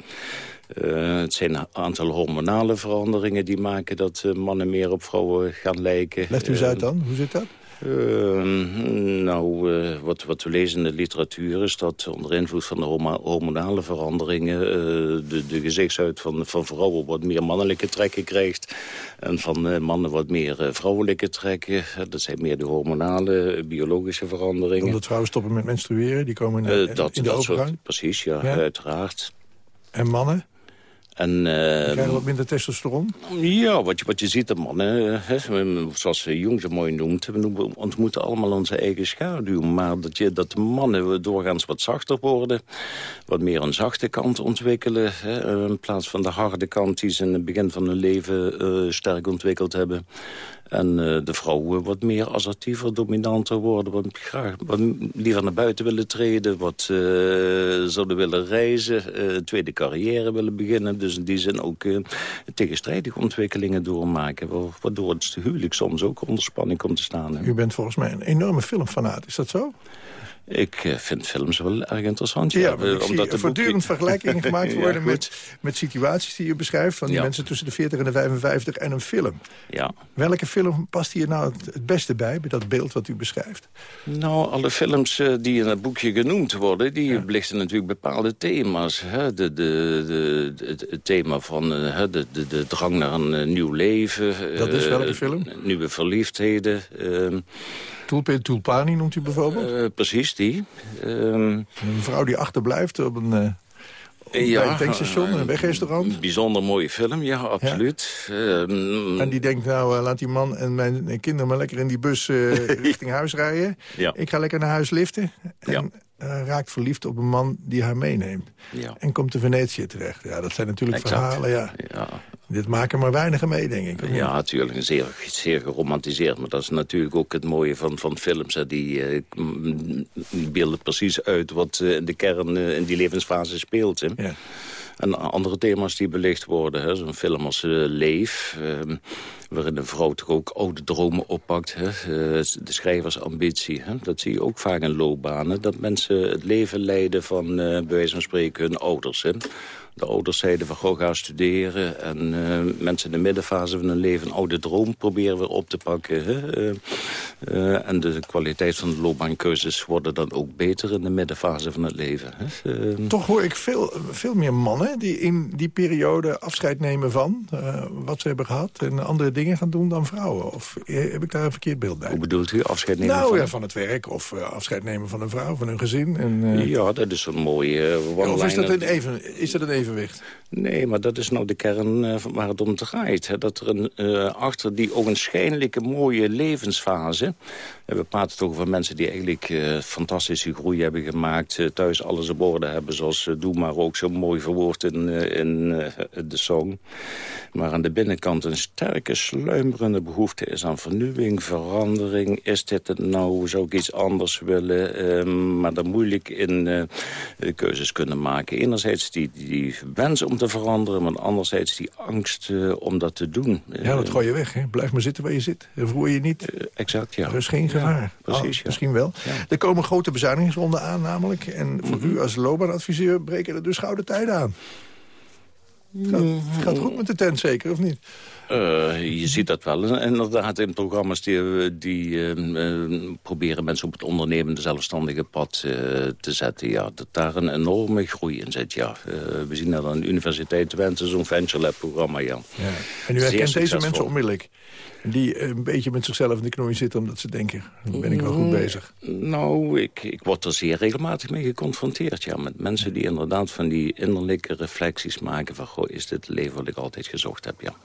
het zijn een aantal hormonale veranderingen die maken dat mannen meer op vrouwen gaan lijken. Legt u eens uit dan, hoe zit dat? Uh, nou, uh, wat, wat we lezen in de literatuur is dat onder invloed van de hormonale veranderingen... Uh, de, de gezichtshuid van, van vrouwen wat meer mannelijke trekken krijgt... en van mannen wat meer vrouwelijke trekken. dat zijn meer de hormonale, biologische veranderingen. Omdat vrouwen stoppen met menstrueren, die komen in, in, dat, in de dat overgang? Soort, precies, ja, ja, uiteraard. En mannen? En, uh, krijgen wat minder testosteron? Ja, wat je, wat je ziet, de mannen, hè, zoals Jong zo mooi noemt... we ontmoeten allemaal onze eigen schaduw. Maar dat, je, dat de mannen doorgaans wat zachter worden... wat meer een zachte kant ontwikkelen... Hè, in plaats van de harde kant die ze in het begin van hun leven uh, sterk ontwikkeld hebben... En uh, de vrouwen wat meer assertiever, dominanter worden. Wat, graag, wat liever naar buiten willen treden. Wat uh, zouden willen reizen. Uh, tweede carrière willen beginnen. Dus in die zin ook tegenstrijdige ontwikkelingen doormaken. Waardoor het huwelijk soms ook onder spanning komt te staan. U bent volgens mij een enorme filmfanaat. Is dat zo? Ik uh, vind films wel erg interessant. Ja, ja ik omdat zie voortdurend vergelijkingen gemaakt worden ja, met, met situaties die je beschrijft... van die ja. mensen tussen de 40 en de 55 en een film. Ja. Welke film past hier nou het, het beste bij, bij dat beeld wat u beschrijft? Nou, alle films uh, die in het boekje genoemd worden... die belichten natuurlijk bepaalde thema's. Hè? De, de, de, het, het thema van uh, de, de, de drang naar een nieuw leven. Dat is welke film? Nieuwe verliefdheden. Ehm, Tulpe Tulpani noemt u bijvoorbeeld? Uh, precies, die. Um, een vrouw die achterblijft op een, uh, ja, bij een tankstation, een wegrestaurant. Een bijzonder mooie film, ja, absoluut. Ja. Um, en die denkt, nou, laat die man en mijn kinderen maar lekker in die bus richting huis rijden. Ja. Ik ga lekker naar huis liften. En, ja. raakt verliefd op een man die haar meeneemt. Ja. En komt te Venetië terecht. Ja, dat zijn natuurlijk exact. verhalen, ja. ja. Dit maken maar weinigen mee, denk ik. Ja, natuurlijk. Zeer, zeer geromantiseerd. Maar dat is natuurlijk ook het mooie van, van films. Hè. Die, uh, die beelden precies uit wat uh, in de kern uh, in die levensfase speelt. Hè. Ja. En andere thema's die belicht worden. Zo'n film als Leef... Ehm, waarin een vrouw toch ook oude dromen oppakt. Hè? De schrijversambitie. Hè? Dat zie je ook vaak in loopbanen. Dat mensen het leven leiden van, bij wijze van spreken, hun ouders. Hè? De ouders zeiden van, goh, ga studeren. En uh, mensen in de middenfase van hun leven een oude droom proberen weer op te pakken. Hè? Uh, Eh, en de kwaliteit van de loopbaankeuzes worden dan ook beter in de middenfase van het leven. Hè. Eh, Toch hoor ik veel, veel meer mannen die in die periode afscheid nemen van eh, wat ze hebben gehad... en andere dingen gaan doen dan vrouwen. Of heb ik daar een verkeerd beeld bij? Hoe bedoelt u afscheid nemen nou, van? ja, van het werk of afscheid nemen van een vrouw, van hun gezin. En, Ja, dat is een mooie Of is dat, een even, is dat een evenwicht? Nee, maar dat is nou de kern uh, waar het om draait. Hè. Dat er een, uh, achter die ogenschijnlijke mooie levensfase... we praten toch over mensen die eigenlijk uh, fantastische groei hebben gemaakt... thuis alles op orde hebben, zoals Doe maar ook zo mooi verwoord in, in de song. Maar aan de binnenkant een sterke sluimerende behoefte is aan vernieuwing, verandering. Is dit het nou? Zou ik iets anders willen? maar dan moeilijk in keuzes kunnen maken. Enerzijds die, die wens om te veranderen, maar anderzijds die angst om dat te doen. Ja, dat gooi je weg. Hè? Blijf maar zitten waar je zit. Vervoer je niet. Exact, ja. Er is geen Ja, precies, oh. Misschien wel. Er komen grote bezuinigingsronden aan namelijk. En voor mm -hmm. u als loopbaanadviseur breken er dus gouden tijden aan. Gaat, gaat goed met de tent zeker, of niet? Uh, je ziet dat wel inderdaad in programma's die, die uh, proberen mensen op het ondernemende zelfstandige pad uh, te zetten. Ja, dat daar een enorme groei in zit. Ja. we zien dat aan de Universiteit Twente, zo'n Venture Lab programma. Ja. ja. En u herkent deze mensen onmiddellijk? Die een beetje met zichzelf in de knoei zitten omdat ze denken, dan ben ik wel goed bezig. Nou, ik, ik word er zeer regelmatig mee geconfronteerd. Ja, met mensen die inderdaad van die innerlijke reflecties maken van... Goh, is dit het leven wat ik altijd gezocht heb, ja.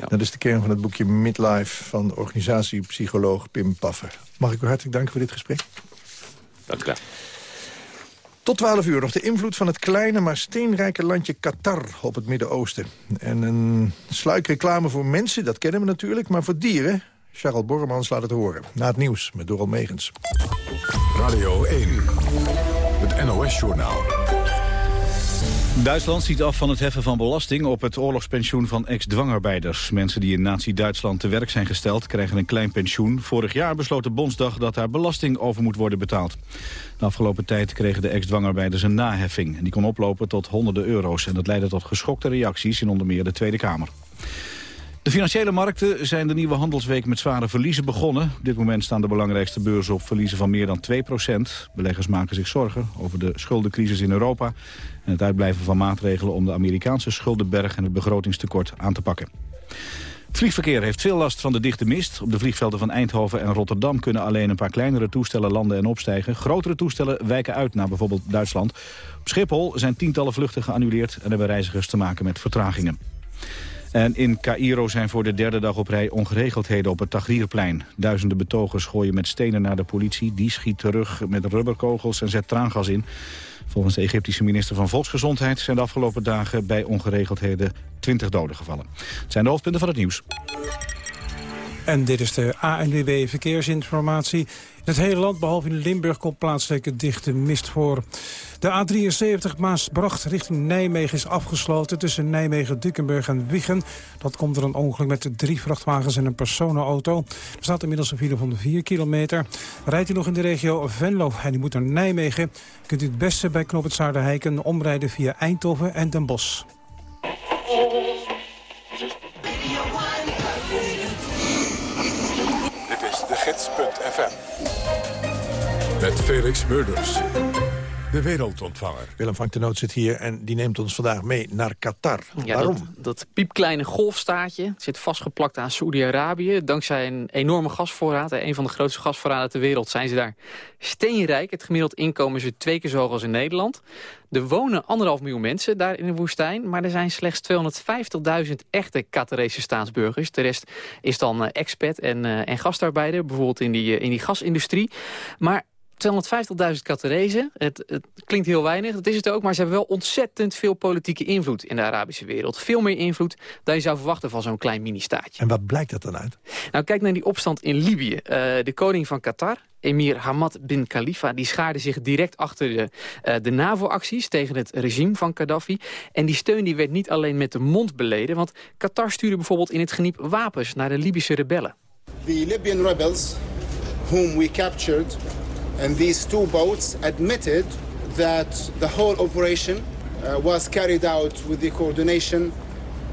Ja. Dat is de kern van het boekje Midlife van organisatiepsycholoog Pim Paffer. Mag ik u hartelijk danken voor dit gesprek? Dank u wel. Tot 12 uur nog de invloed van het kleine maar steenrijke landje Qatar op het Midden-Oosten. En een sluikreclame voor mensen, dat kennen we natuurlijk, maar voor dieren... Charles Borremans laat het horen. Na het nieuws met Doral Megens. Radio 1, het NOS-journaal. Duitsland ziet af van het heffen van belasting op het oorlogspensioen van ex-dwangarbeiders. Mensen die in nazi-Duitsland te werk zijn gesteld krijgen een klein pensioen. Vorig jaar besloot de Bondsdag dat daar belasting over moet worden betaald. De afgelopen tijd kregen de ex-dwangarbeiders een naheffing. En die kon oplopen tot honderden euro's. En dat leidde tot geschokte reacties in onder meer de Tweede Kamer. De financiële markten zijn de nieuwe handelsweek met zware verliezen begonnen. Op dit moment staan de belangrijkste beurzen op verliezen van meer dan 2% Beleggers maken zich zorgen over de schuldencrisis in Europa... en het uitblijven van maatregelen om de Amerikaanse schuldenberg... en het begrotingstekort aan te pakken. Het vliegverkeer heeft veel last van de dichte mist. Op de vliegvelden van Eindhoven en Rotterdam kunnen alleen een paar kleinere toestellen landen en opstijgen. Grotere toestellen wijken uit naar bijvoorbeeld Duitsland. Op Schiphol zijn tientallen vluchten geannuleerd en hebben reizigers te maken met vertragingen. En in Cairo zijn voor de derde dag op rij ongeregeldheden op het Tahrirplein. Duizenden betogers gooien met stenen naar de politie. Die schiet terug met rubberkogels en zet traangas in. Volgens de Egyptische minister van Volksgezondheid zijn de afgelopen dagen bij ongeregeldheden 20 doden gevallen. Het zijn de hoofdpunten van het nieuws. En dit is de ANWB Verkeersinformatie. In het hele land, behalve in Limburg, komt plaatselijk dichte mist voor. De A73 Maasbracht richting Nijmegen is afgesloten... tussen Nijmegen, Dukkenburg en Wiegen. Dat komt er een ongeluk met drie vrachtwagens en een personenauto. Er staat inmiddels een file van 4 kilometer. Rijdt u nog in de regio Venlo en u moet naar Nijmegen... kunt u het beste bij Knoop het omrijden via Eindhoven en Den Bosch. Met Felix Murders. De wereldontvanger. Willem van de Noot zit hier en die neemt ons vandaag mee naar Qatar. Ja, Waarom? Dat, dat piepkleine golfstaatje zit vastgeplakt aan Saoedi-Arabië. Dankzij een enorme gasvoorraad, een van de grootste gasvoorraden ter wereld... zijn ze daar steenrijk. Het gemiddeld inkomen is twee keer zo hoog als in Nederland. Er wonen anderhalf miljoen mensen daar in de woestijn... maar er zijn slechts 250.000 echte Qatarese staatsburgers. De rest is dan uh, expat en, uh, en gastarbeider, bijvoorbeeld in die, uh, in die gasindustrie. Maar 250.000 Qatarezen. Het, het, klinkt heel weinig, dat is het ook. Maar ze hebben wel ontzettend veel politieke invloed in de Arabische wereld. Veel meer invloed dan je zou verwachten van zo'n klein mini-staatje. En wat blijkt dat dan uit? Nou, kijk naar die opstand in Libië. Uh, de koning van Qatar, emir Hamad bin Khalifa... die schaarde zich direct achter de, uh, de NAVO-acties tegen het regime van Gaddafi. En die steun die werd niet alleen met de mond beleden... want Qatar stuurde bijvoorbeeld in het geniep wapens naar de Libische rebellen. The Libyan rebels, whom we captured... And these two boats admitted that the whole operation uh, was carried out with the coordination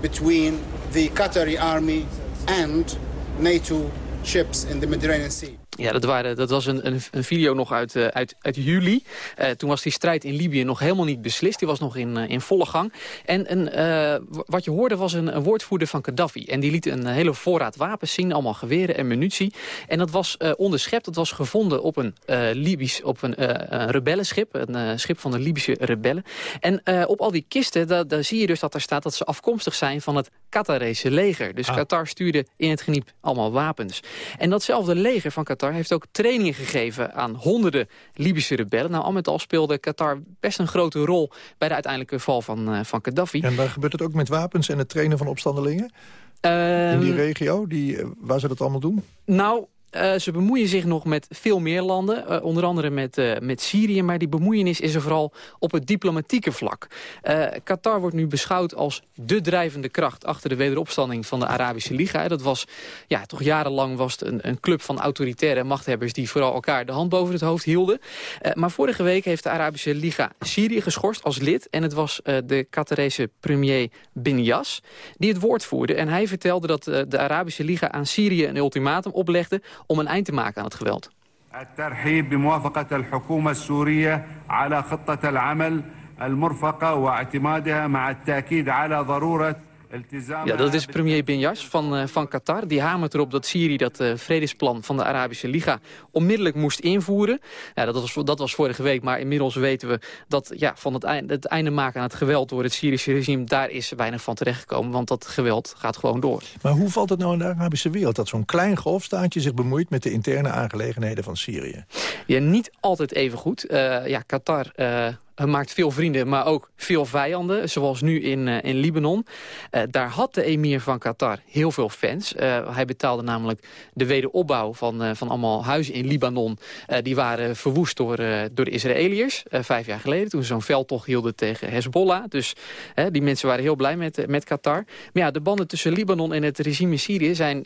between the Qatari army and NATO ships in the Mediterranean Sea. Ja, dat, waren, dat was een, een, een video nog uit, uh, uit, uit juli. Uh, toen was die strijd in Libië nog helemaal niet beslist. Die was nog in, uh, in volle gang. En een, wat je hoorde was een, een, woordvoerder van Gaddafi. En die liet een hele voorraad wapens zien. Allemaal geweren en munitie. En dat was onderschept. Dat was gevonden op een, Libisch, op een, rebellenschip. Een schip van de Libische rebellen. En op al die kisten, daar, daar zie je dus dat er staat... dat ze afkomstig zijn van het Qatarese leger. Dus ah. Qatar stuurde in het geniep allemaal wapens. En datzelfde leger van Qatar heeft ook trainingen gegeven aan honderden Libische rebellen. Nou, al met al speelde Qatar best een grote rol bij de uiteindelijke val van, uh, van Gaddafi. En daar gebeurt het ook met wapens en het trainen van opstandelingen? in die ehm, regio, die, eh, waar ze dat allemaal doen? Nou, uh, ze bemoeien zich nog met veel meer landen, uh, onder andere met, uh, met Syrië. Maar die bemoeienis is er vooral op het diplomatieke vlak. Qatar wordt nu beschouwd als de drijvende kracht achter de wederopstanding van de Arabische Liga. Dat was, ja, toch jarenlang was het een, een club van autoritaire machthebbers die vooral elkaar de hand boven het hoofd hielden. maar vorige week heeft de Arabische Liga Syrië geschorst als lid. En het was de Qatarese premier Bin Yas die het woord voerde. En hij vertelde dat de Arabische Liga aan Syrië een ultimatum oplegde om een eind te maken aan het geweld. الترحيب بموافقة الحكومة السورية على خطة العمل المرفقة واعتمادها مع التأكيد على ضرورة ja, dat is premier Benjas van, uh, van Qatar. Die hamert erop dat Syrië dat uh, vredesplan van de Arabische Liga onmiddellijk moest invoeren. Ja, dat, was, dat was vorige week, maar inmiddels weten we dat ja, van het, einde, het einde maken aan het geweld door het Syrische regime, daar is weinig van terechtgekomen, want dat geweld gaat gewoon door. Maar hoe valt het nou in de Arabische wereld dat zo'n klein golfstaatje zich bemoeit met de interne aangelegenheden van Syrië? Ja, niet altijd even goed. Uh, ja, Qatar maakt veel vrienden, maar ook veel vijanden. Zoals nu in, uh, in Libanon. Uh, daar had de emir van Qatar heel veel fans. Uh, hij betaalde namelijk de wederopbouw van, van allemaal huizen in Libanon. die waren verwoest door, door de Israëliërs. vijf jaar geleden, toen ze zo'n veldtocht hielden tegen Hezbollah. Dus die mensen waren heel blij met, met Qatar. Maar ja, de banden tussen Libanon en het regime Syrië zijn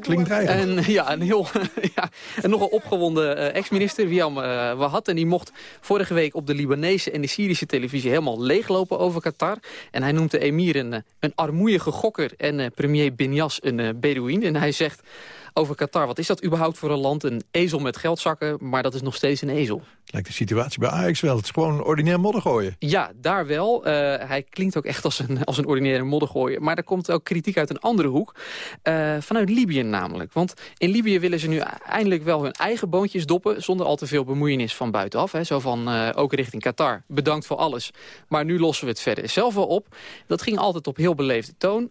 Klinkt En, ja, een heel, ja, een nogal opgewonden uh, ex-minister, Wiam uh, Wahad. En die mocht vorige week op de Libanese en de Syrische televisie helemaal leeglopen over Qatar. En hij noemt de emir een, een armoeige gokker en uh, premier Binyas een uh, Bedouin. En hij zegt over Qatar. Wat is dat überhaupt voor een land? Een ezel met geldzakken, maar dat is nog steeds een ezel. Lijkt de situatie bij Ajax wel. Het is gewoon ordinair moddergooien. Ja, daar wel. Uh, hij klinkt ook echt als een, als een ordinaire moddergooien. Maar er komt ook kritiek uit een andere hoek. Uh, vanuit Libië namelijk. Want in Libië willen ze nu eindelijk wel hun eigen boontjes doppen... zonder al te veel bemoeienis van buitenaf. Hè. Zo van, uh, ook richting Qatar. Bedankt voor alles. Maar nu lossen we het verder zelf wel op. Dat ging altijd op heel beleefde toon.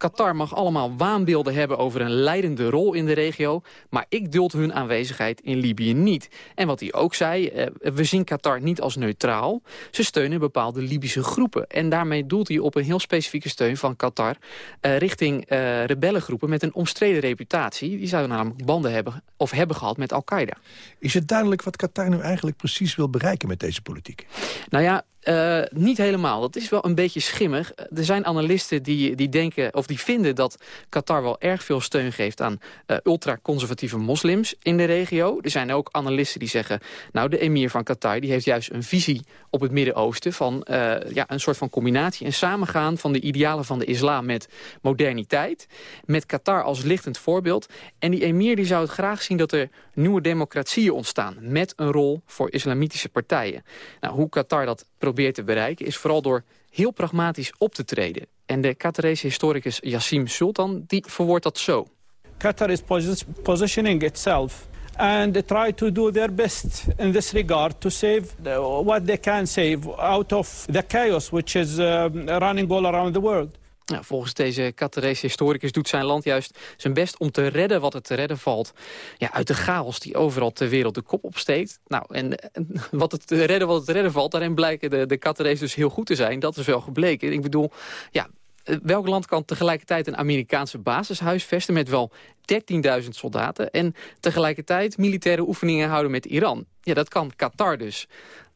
Qatar mag allemaal waanbeelden hebben over een leidende rol in de regio. Maar ik duld hun aanwezigheid in Libië niet. En wat hij ook zei, eh, we zien Qatar niet als neutraal. Ze steunen bepaalde Libische groepen. En daarmee doelt hij op een heel specifieke steun van Qatar... Uh, richting uh, rebellengroepen met een omstreden reputatie. Die zouden namelijk banden hebben of hebben gehad met Al-Qaeda. Is het duidelijk wat Qatar nu eigenlijk precies wil bereiken met deze politiek? Nou ja, uh, niet helemaal. Dat is wel een beetje schimmig. Er zijn analisten die, die denken of die vinden dat Qatar wel erg veel steun geeft aan uh, ultraconservatieve moslims in de regio. Er zijn ook analisten die zeggen, nou de emir van Qatar die heeft juist een visie op het Midden-Oosten van ja, een soort van combinatie en samengaan van de idealen van de islam met moderniteit. Met Qatar als lichtend voorbeeld. En die emir die zou het graag zien dat er nieuwe democratieën ontstaan met een rol voor islamitische partijen. Nou, hoe Qatar dat probeert te bereiken is vooral door heel pragmatisch op te treden. En de Qatarese historicus Yassim Sultan die verwoordt dat zo. Qatar is positioning itself and try to do their best in this regard to save what they can save out of the chaos which is uh, running all around the world. Nou, volgens deze Catarese historicus doet zijn land juist zijn best om te redden wat er te redden valt. Ja, uit de chaos die overal ter wereld de kop opsteekt. Nou, en, wat het te redden wat het te redden valt, daarin blijken de, de dus heel goed te zijn. Dat is wel gebleken. Ik bedoel, ja, eh, welk land kan tegelijkertijd een Amerikaanse basis huisvesten... met wel 13.000 soldaten en tegelijkertijd militaire oefeningen houden met Iran? Ja, dat kan Qatar dus.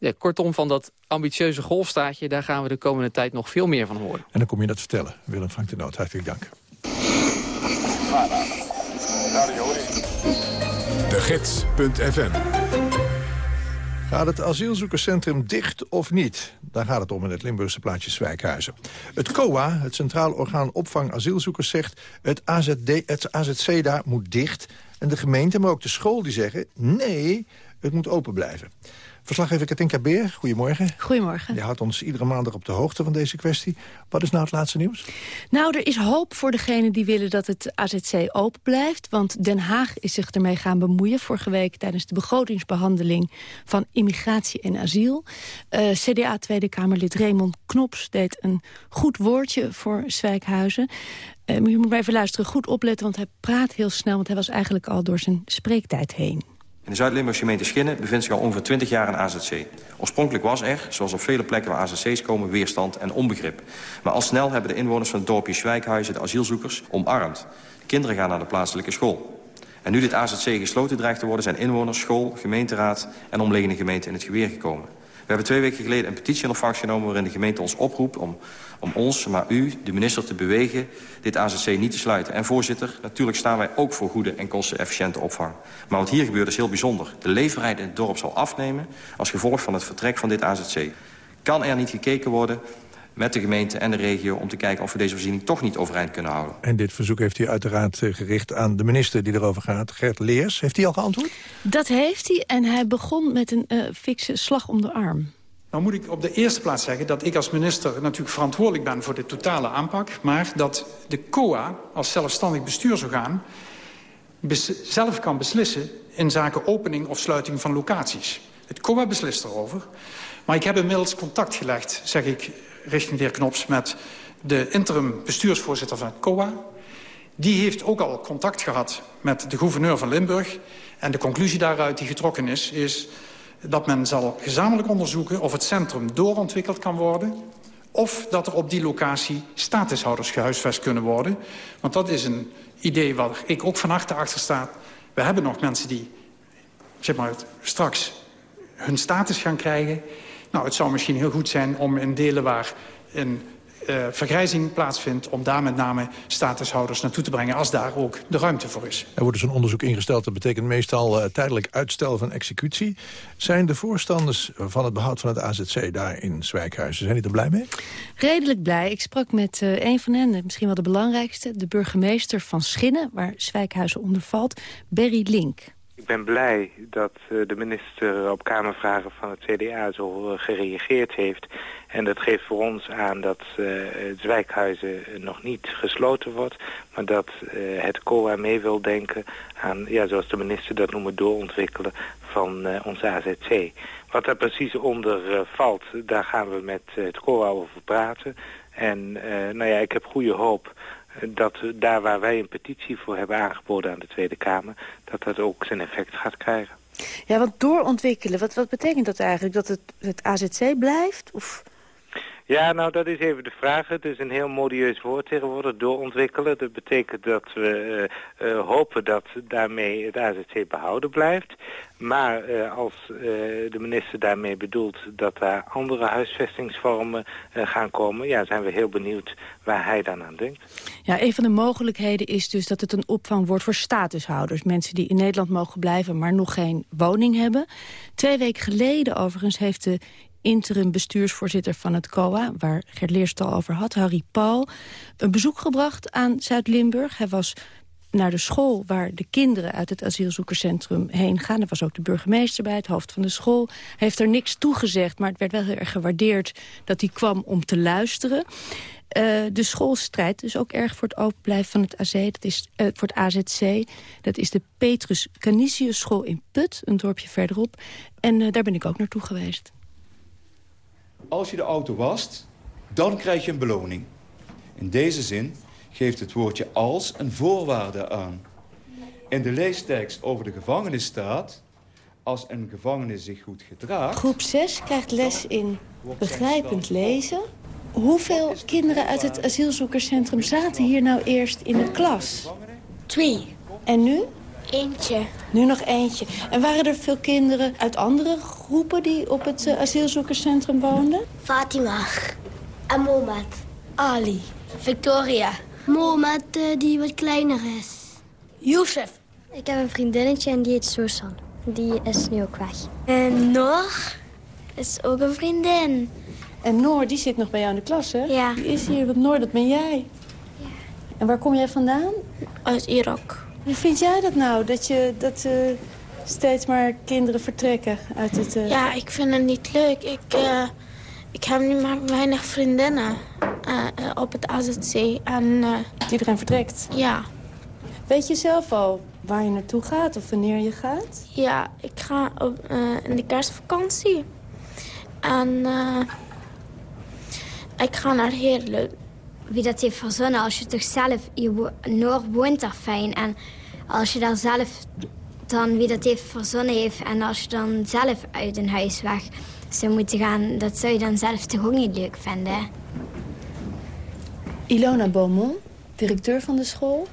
Ja, kortom, van dat ambitieuze golfstaatje... daar gaan we de komende tijd nog veel meer van horen. En dan kom je dat vertellen. Willem Frank de Noot, hartelijk dank. De Gids.fm Gaat het asielzoekerscentrum dicht of niet? Daar gaat het om in het Limburgse plaatje Zwijkhuizen. Het COA, het Centraal Orgaan Opvang Asielzoekers, zegt... het, AZD, het AZC daar moet dicht. En de gemeente, maar ook de school, die zeggen... nee, het moet open blijven. Verslaggever Katinka Beer, goedemorgen. Goedemorgen. Je houdt ons iedere maandag op de hoogte van deze kwestie. Wat is nou het laatste nieuws? Nou, er is hoop voor degenen die willen dat het AZC open blijft. Want Den Haag is zich ermee gaan bemoeien vorige week... tijdens de begrotingsbehandeling van immigratie en asiel. Uh, eh, CDA Tweede Kamerlid Raymond Knops deed een goed woordje voor Zwijkhuizen. Uh, je moet maar even luisteren, goed opletten, want hij praat heel snel... want hij was eigenlijk al door zijn spreektijd heen. In de Zuid-Limburgse gemeente Schinnen bevindt zich al ongeveer 20 jaar een AZC. Oorspronkelijk was er, zoals op vele plekken waar AZC's komen, weerstand en onbegrip. Maar al snel hebben de inwoners van het dorpje Zwijkhuizen de asielzoekers omarmd. De kinderen gaan naar de plaatselijke school. En nu dit AZC gesloten dreigt te worden... zijn inwoners, school, gemeenteraad en omliggende gemeenten in het geweer gekomen. We hebben twee weken geleden een petitie in ontvangst genomen... waarin de gemeente ons oproept om, om ons, maar u, de minister, te bewegen... dit AZC niet te sluiten. En voorzitter, natuurlijk staan wij ook voor goede en kostenefficiënte opvang. Maar wat hier gebeurt is heel bijzonder. De leefbaarheid in het dorp zal afnemen... als gevolg van het vertrek van dit AZC. Kan er niet gekeken worden met de gemeente en de regio... om te kijken of we deze voorziening toch niet overeind kunnen houden. En dit verzoek heeft u uiteraard eh, gericht aan de minister die erover gaat, Gert Leers. Heeft hij al geantwoord? Dat heeft hij en hij begon met een uh, fikse slag om de arm. Nou moet ik op de eerste plaats zeggen dat ik als minister natuurlijk verantwoordelijk ben voor de totale aanpak. Maar dat de COA als zelfstandig bestuursorgaan zelf kan beslissen in zaken opening of sluiting van locaties. Het COA beslist erover. Maar ik heb inmiddels contact gelegd, zeg ik richting de heer Knops... met de interim bestuursvoorzitter van het COA. Die heeft ook al contact gehad met de gouverneur van Limburg. En de conclusie daaruit die getrokken is... is dat men zal gezamenlijk onderzoeken of het centrum doorontwikkeld kan worden... of dat er op die locatie statushouders gehuisvest kunnen worden. Want dat is een idee waar ik ook van harte achter sta. We hebben nog mensen die zeg maar, straks hun status gaan krijgen... Nou, het zou misschien heel goed zijn om in delen waar een uh, vergrijzing plaatsvindt... om daar met name statushouders naartoe te brengen... als daar ook de ruimte voor is. Er wordt dus een onderzoek ingesteld. Dat betekent meestal uh, tijdelijk uitstel van executie. Zijn de voorstanders van het behoud van het AZC daar in Zwijkhuizen... zijn die er blij mee? Redelijk blij. Ik sprak met uh, een van hen, misschien wel de belangrijkste... de burgemeester van Schinnen, waar Zwijkhuizen onder valt, Berry Link. Ik ben blij dat uh, de minister op Kamervragen van het CDA zo uh, gereageerd heeft. En dat geeft voor ons aan dat uh, het Zwijkhuizen nog niet gesloten wordt. Maar dat het COA mee wil denken aan, ja, zoals de minister dat noemt, doorontwikkelen van onze AZC. Wat daar precies onder valt, daar gaan we met het COA over praten. En nou ja, ik heb goede hoop dat daar waar wij een petitie voor hebben aangeboden aan de Tweede Kamer... dat dat ook zijn effect gaat krijgen. Ja, want doorontwikkelen, wat, wat betekent dat eigenlijk? Dat het, het AZC blijft? Of... Ja, nou dat is even de vraag. Het is een heel modieus woord tegenwoordig, doorontwikkelen. Dat betekent dat we uh, uh, hopen dat daarmee het AZC behouden blijft. Maar uh, als de minister daarmee bedoelt dat daar andere huisvestingsvormen gaan komen... ja, zijn we heel benieuwd waar hij dan aan denkt. Ja, een van de mogelijkheden is dus dat het een opvang wordt voor statushouders. Mensen die in Nederland mogen blijven, maar nog geen woning hebben. Twee weken geleden overigens heeft de interim bestuursvoorzitter van het COA... waar Gert Leers het al over had, Harry Paul... een bezoek gebracht aan Zuid-Limburg. Hij was naar de school waar de kinderen uit het asielzoekerscentrum heen gaan. Er was ook de burgemeester bij, het hoofd van de school. Hij heeft er niks toegezegd, maar het werd wel heel erg gewaardeerd... dat hij kwam om te luisteren. Uh, de school strijdt dus ook erg voor het openblijven van het AZ. Dat is, uh, voor het AZC. Dat is de Petrus Canisius school in Put, een dorpje verderop. En uh, daar ben ik ook naartoe geweest. Als je de auto wast, dan krijg je een beloning. In deze zin geeft het woordje als een voorwaarde aan. In de leestekst over de gevangenis staat... als een gevangene zich goed gedraagt... Groep 6 krijgt les in begrijpend lezen. Hoeveel kinderen uit het asielzoekerscentrum zaten hier nou eerst in de klas? Twee. En nu? Eentje. Nu nog eentje. En waren er veel kinderen uit andere groepen die op het uh, asielzoekerscentrum woonden? Fatima. En Mohamed. Ali. Victoria. Mohamed, uh, die wat kleiner is. Youssef. Ik heb een vriendinnetje en die heet Susan. Die is nu ook weg. En Noor is ook een vriendin. En Noor, die zit nog bij jou in de klas, hè? Ja. Die is hier, want Noor, dat ben jij. Ja. En waar kom jij vandaan? Uit Irak. Hoe vind jij dat nou, dat, je, dat uh, steeds maar kinderen vertrekken uit het... Uh... Ja, ik vind het niet leuk. Ik, uh, ik heb nu maar weinig vriendinnen op het AZC. En, Iedereen vertrekt? Ja. Weet je zelf al waar je naartoe gaat of wanneer je gaat? Ja, ik ga op, in de kerstvakantie. En ik ga naar Heerlen. Wie dat heeft verzonnen, als je toch zelf... Je Noor woont daar fijn en als je daar zelf dan wie dat heeft verzonnen heeft... en als je dan zelf uit een huis weg zou moeten gaan... dat zou je dan zelf toch ook niet leuk vinden. Ilona Beaumont, directeur van de school.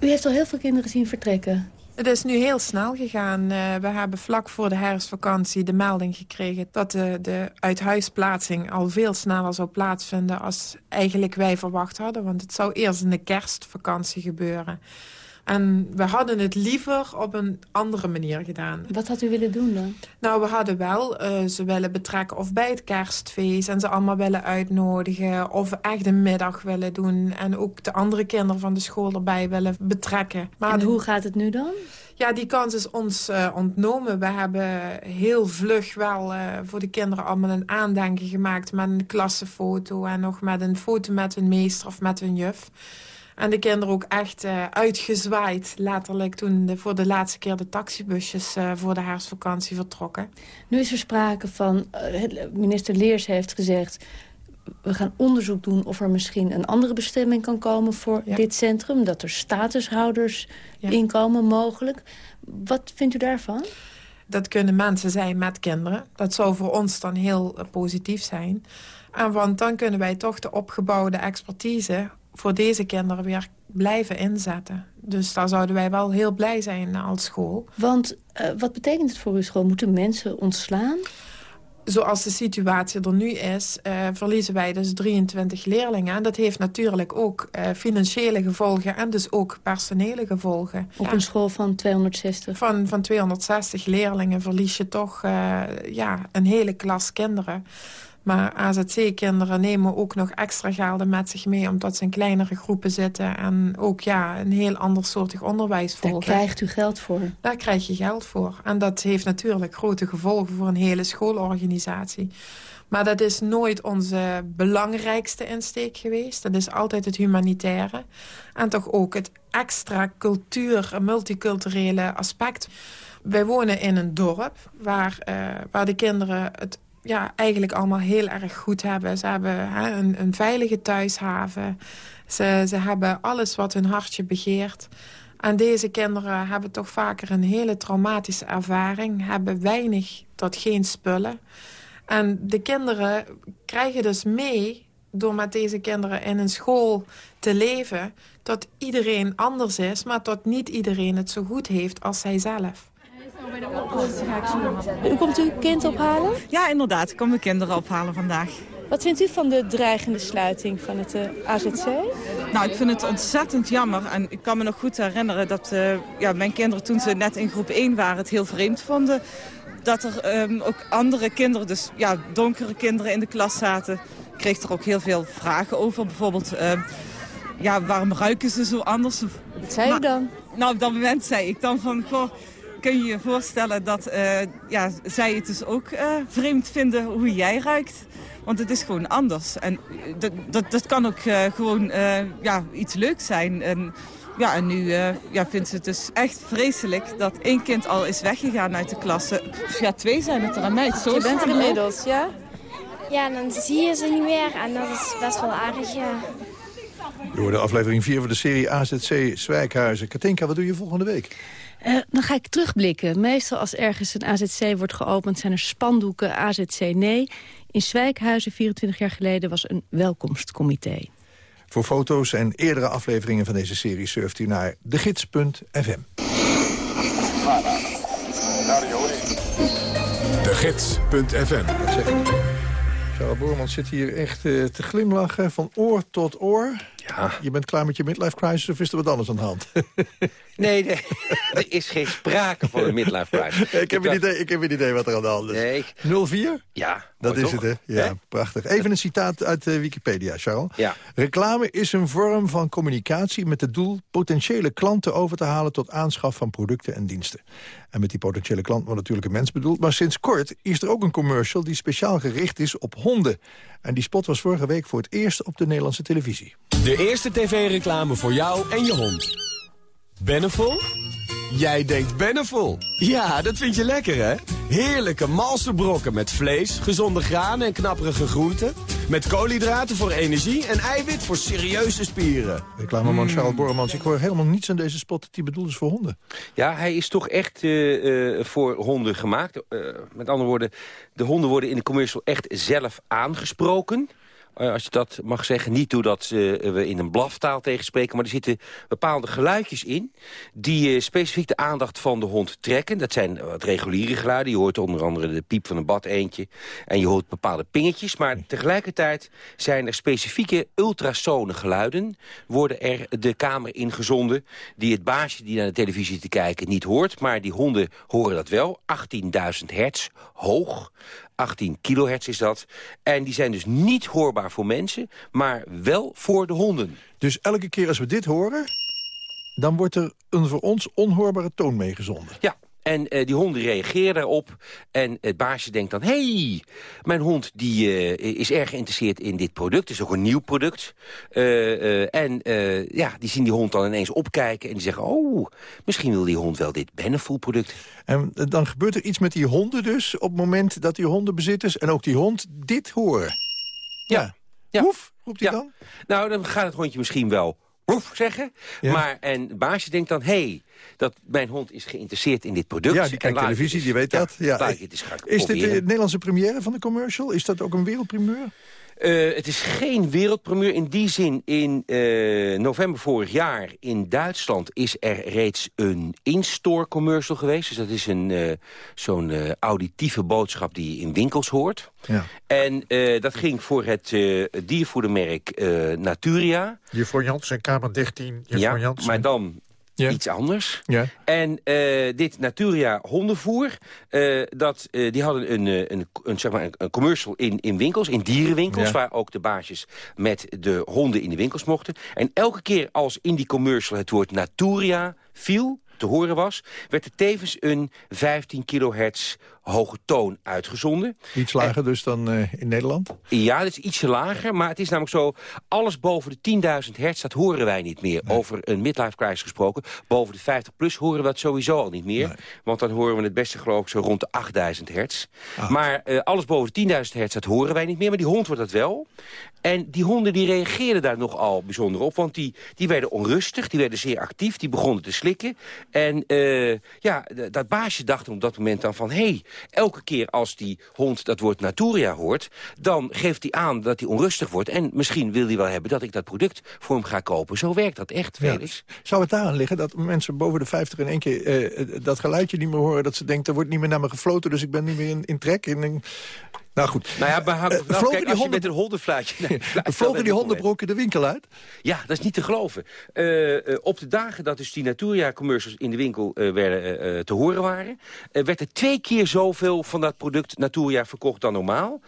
U heeft al heel veel kinderen zien vertrekken. Het is nu heel snel gegaan. Uh, we hebben vlak voor de herfstvakantie de melding gekregen... dat de, de uithuisplaatsing al veel sneller zou plaatsvinden... als eigenlijk wij verwacht hadden. Want het zou eerst in de kerstvakantie gebeuren. En we hadden het liever op een andere manier gedaan. Wat had u willen doen dan? Nou, we hadden wel uh, ze willen betrekken of bij het kerstfeest... en ze allemaal willen uitnodigen of echt een middag willen doen... en ook de andere kinderen van de school erbij willen betrekken. Maar en hoe gaat het nu dan? Ja, die kans is ons uh, ontnomen. We hebben heel vlug wel uh, voor de kinderen allemaal een aandenken gemaakt... met een klassenfoto en nog met een foto met hun meester of met hun juf... En de kinderen ook echt uh, uitgezwaaid, letterlijk, toen de, voor de laatste keer de taxibusjes uh, voor de herfstvakantie vertrokken. Nu is er sprake van, uh, minister Leers heeft gezegd... we gaan onderzoek doen of er misschien een andere bestemming kan komen voor ja. dit centrum. Dat er statushouders ja. inkomen mogelijk. Wat vindt u daarvan? Dat kunnen mensen zijn met kinderen. Dat zou voor ons dan heel positief zijn. En want dan kunnen wij toch de opgebouwde expertise voor deze kinderen weer blijven inzetten. Dus daar zouden wij wel heel blij zijn als school. Want uh, wat betekent het voor uw school? Moeten mensen ontslaan? Zoals de situatie er nu is, uh, verliezen wij dus 23 leerlingen. En dat heeft natuurlijk ook uh, financiële gevolgen en dus ook personele gevolgen. Op ja. een school van 260? Van, van 260 leerlingen verlies je toch ja, een hele klas kinderen. Maar AZC-kinderen nemen ook nog extra gelden met zich mee... omdat ze in kleinere groepen zitten en ook ja, een heel ander soortig onderwijs volgen. Daar krijgt u geld voor? Daar krijg je geld voor. En dat heeft natuurlijk grote gevolgen voor een hele schoolorganisatie. Maar dat is nooit onze belangrijkste insteek geweest. Dat is altijd het humanitaire. En toch ook het extra cultuur, multiculturele aspect. Wij wonen in een dorp waar, uh, waar de kinderen het ja, eigenlijk allemaal heel erg goed hebben. Ze hebben hè, een, een, veilige thuishaven. Ze, ze hebben alles wat hun hartje begeert. En deze kinderen hebben toch vaker een hele traumatische ervaring. Hebben weinig tot geen spullen. En de kinderen krijgen dus mee, door met deze kinderen in een school te leven... dat iedereen anders is, maar dat niet iedereen het zo goed heeft als zijzelf. U komt uw kind ophalen? Ja, inderdaad. Ik kom mijn kinderen ophalen vandaag. Wat vindt u van de dreigende sluiting van het uh, AZC? Nou, ik vind het ontzettend jammer. En ik kan me nog goed herinneren dat uh, ja, mijn kinderen toen ze net in groep 1 waren... het heel vreemd vonden dat er um, ook andere kinderen, dus ja, donkere kinderen in de klas zaten. Ik kreeg er ook heel veel vragen over. Bijvoorbeeld, uh, ja, waarom ruiken ze zo anders? Wat zei maar, u dan? Nou, op dat moment zei ik dan van... Goh, kun je je voorstellen dat uh, ja, zij het dus ook uh, vreemd vinden hoe jij ruikt. Want het is gewoon anders. En dat, dat, dat kan ook uh, gewoon ja, iets leuks zijn. En, ja, en nu ja, vindt ze het dus echt vreselijk dat één kind al is weggegaan uit de klasse. Ja, twee zijn het er aan mij. Zo je bent er inmiddels, ja? Ja, dan zie je ze niet meer en dat is best wel aardig, ja. Door de aflevering 4 van de serie AZC Zwijkhuizen. Katinka, wat doe je volgende week? Uh, dan ga ik terugblikken. Meestal als ergens een AZC wordt geopend... zijn er spandoeken AZC nee. In Zwijkhuizen 24 jaar geleden was een welkomstcomité. Voor foto's en eerdere afleveringen van deze serie... surft u naar degids.fm. Degids.fm Charles Boorman zit hier echt uh, te glimlachen van oor tot oor. Ja. Je bent klaar met je midlife crisis of is er wat anders aan de hand? Nee, nee er is geen sprake van een midlife crisis. ik, heb een idee, ik heb een idee wat er aan de hand is. Nee. 04? Ja, Dat is toch? het, hè? Ja, prachtig. Even een citaat uit uh, Wikipedia, Charles. Ja. Reclame is een vorm van communicatie met het doel... potentiële klanten over te halen tot aanschaf van producten en diensten. En met die potentiële klant wordt natuurlijk een mens bedoeld. Maar sinds kort is er ook een commercial die speciaal gericht is op honden. En die spot was vorige week voor het eerst op de Nederlandse televisie. De eerste tv-reclame voor jou en je hond. Beneful? Jij denkt Beneful. Ja, dat vind je lekker, hè? Heerlijke malse brokken met vlees, gezonde granen en knapperige groenten. Met koolhydraten voor energie en eiwit voor serieuze spieren. Reclameman Charles Borremans, ik hoor helemaal niets aan deze spot... die bedoeld is voor honden. Ja, hij is toch echt uh, uh, voor honden gemaakt. Uh, met andere woorden, de honden worden in de commercial echt zelf aangesproken. Uh, als je dat mag zeggen. Niet doordat uh, we in een blaftaal tegenspreken... maar er zitten bepaalde geluidjes in... die uh, specifiek de aandacht van de hond trekken. Dat zijn wat reguliere geluiden. Je hoort onder andere de piep van een bad eentje. En je hoort bepaalde pingetjes. Maar tegelijkertijd zijn er specifieke ultrasone geluiden... worden er de kamer ingezonden... die het baasje die naar de televisie te kijken niet hoort. Maar die honden horen dat wel. 18.000 hertz, hoog. 18 kilohertz is dat. En die zijn dus niet hoorbaar voor mensen, maar wel voor de honden. Dus elke keer als we dit horen, dan wordt er een voor ons onhoorbare toon meegezonden. Ja, en uh, die honden reageren daarop. En het baasje denkt dan... hey, mijn hond die, uh, is erg geïnteresseerd in dit product. Het is ook een nieuw product. Uh, en ja, die zien die hond dan ineens opkijken. En die zeggen... oh, misschien wil die hond wel dit Beneful product. En dan gebeurt er iets met die honden dus... op het moment dat die hondenbezitters en ook die hond dit horen. Ja. ja. Hoef, roept hij ja. dan? Nou, dan gaat het hondje misschien wel woef zeggen. Ja. Maar en baasje denkt dan, hé, hey, dat mijn hond is geïnteresseerd in dit product. Ja, die kijkt televisie, die weet ja, dat. Ja. Gaan is dit de Nederlandse première van de commercial? Is dat ook een wereldprimeur? Uh, het is geen wereldpremier in die zin. In uh, november vorig jaar in Duitsland is er reeds een in-store commercial geweest. Dus dat is een uh, zo'n auditieve boodschap die je in winkels hoort. Ja. En dat ging voor het diervoedermerk Naturia. Juffrouw Jansen, Kamer 13. Ja, maar dan iets anders. Ja. En uh, dit Naturia hondenvoer, uh, dat, uh, die hadden een, een, een, zeg maar een, commercial in, in winkels, in dierenwinkels... Waar ook de baasjes met de honden in de winkels mochten. En elke keer als in die commercial het woord Naturia viel te horen was... werd er tevens een 15 kilohertz hoge toon uitgezonden. Iets lager en, dus dan uh, in Nederland? Ja, dat is ietsje lager, maar het is namelijk zo... alles boven de 10.000 hertz, dat horen wij niet meer. Nee. Over een midlife crisis gesproken. Boven de 50 plus horen we dat sowieso al niet meer. Nee. Want dan horen we het beste geloof ik zo rond de 8.000 hertz. Ah. Maar uh, alles boven de 10.000 hertz, dat horen wij niet meer. Maar die hond wordt dat wel. En die honden die reageerden daar nogal bijzonder op. Want die, die werden onrustig, die werden zeer actief, die begonnen te slikken. En uh, ja, dat baasje dacht op dat moment dan van... hé, hey, elke keer als die hond dat woord Naturia hoort... dan geeft hij aan dat hij onrustig wordt. En misschien wil hij wel hebben dat ik dat product voor hem ga kopen. Zo werkt dat echt, Felix. Ja. Zou het daaraan liggen dat mensen boven de 50 in één keer... Uh, dat geluidje niet meer horen, dat ze denken... er wordt niet meer naar me gefloten, dus ik ben niet meer in, in trek... In, nou goed. Nou ja, maar uh, vanaf, kijk, als je met een hondenfluitje... Nee, vlogen die hondenbrokken de winkel uit? Ja, dat is niet te geloven. Uh, uh, op de dagen dat dus die Naturia-commercials in de winkel werden te horen waren... werd er twee keer zoveel van dat product Naturia verkocht dan normaal.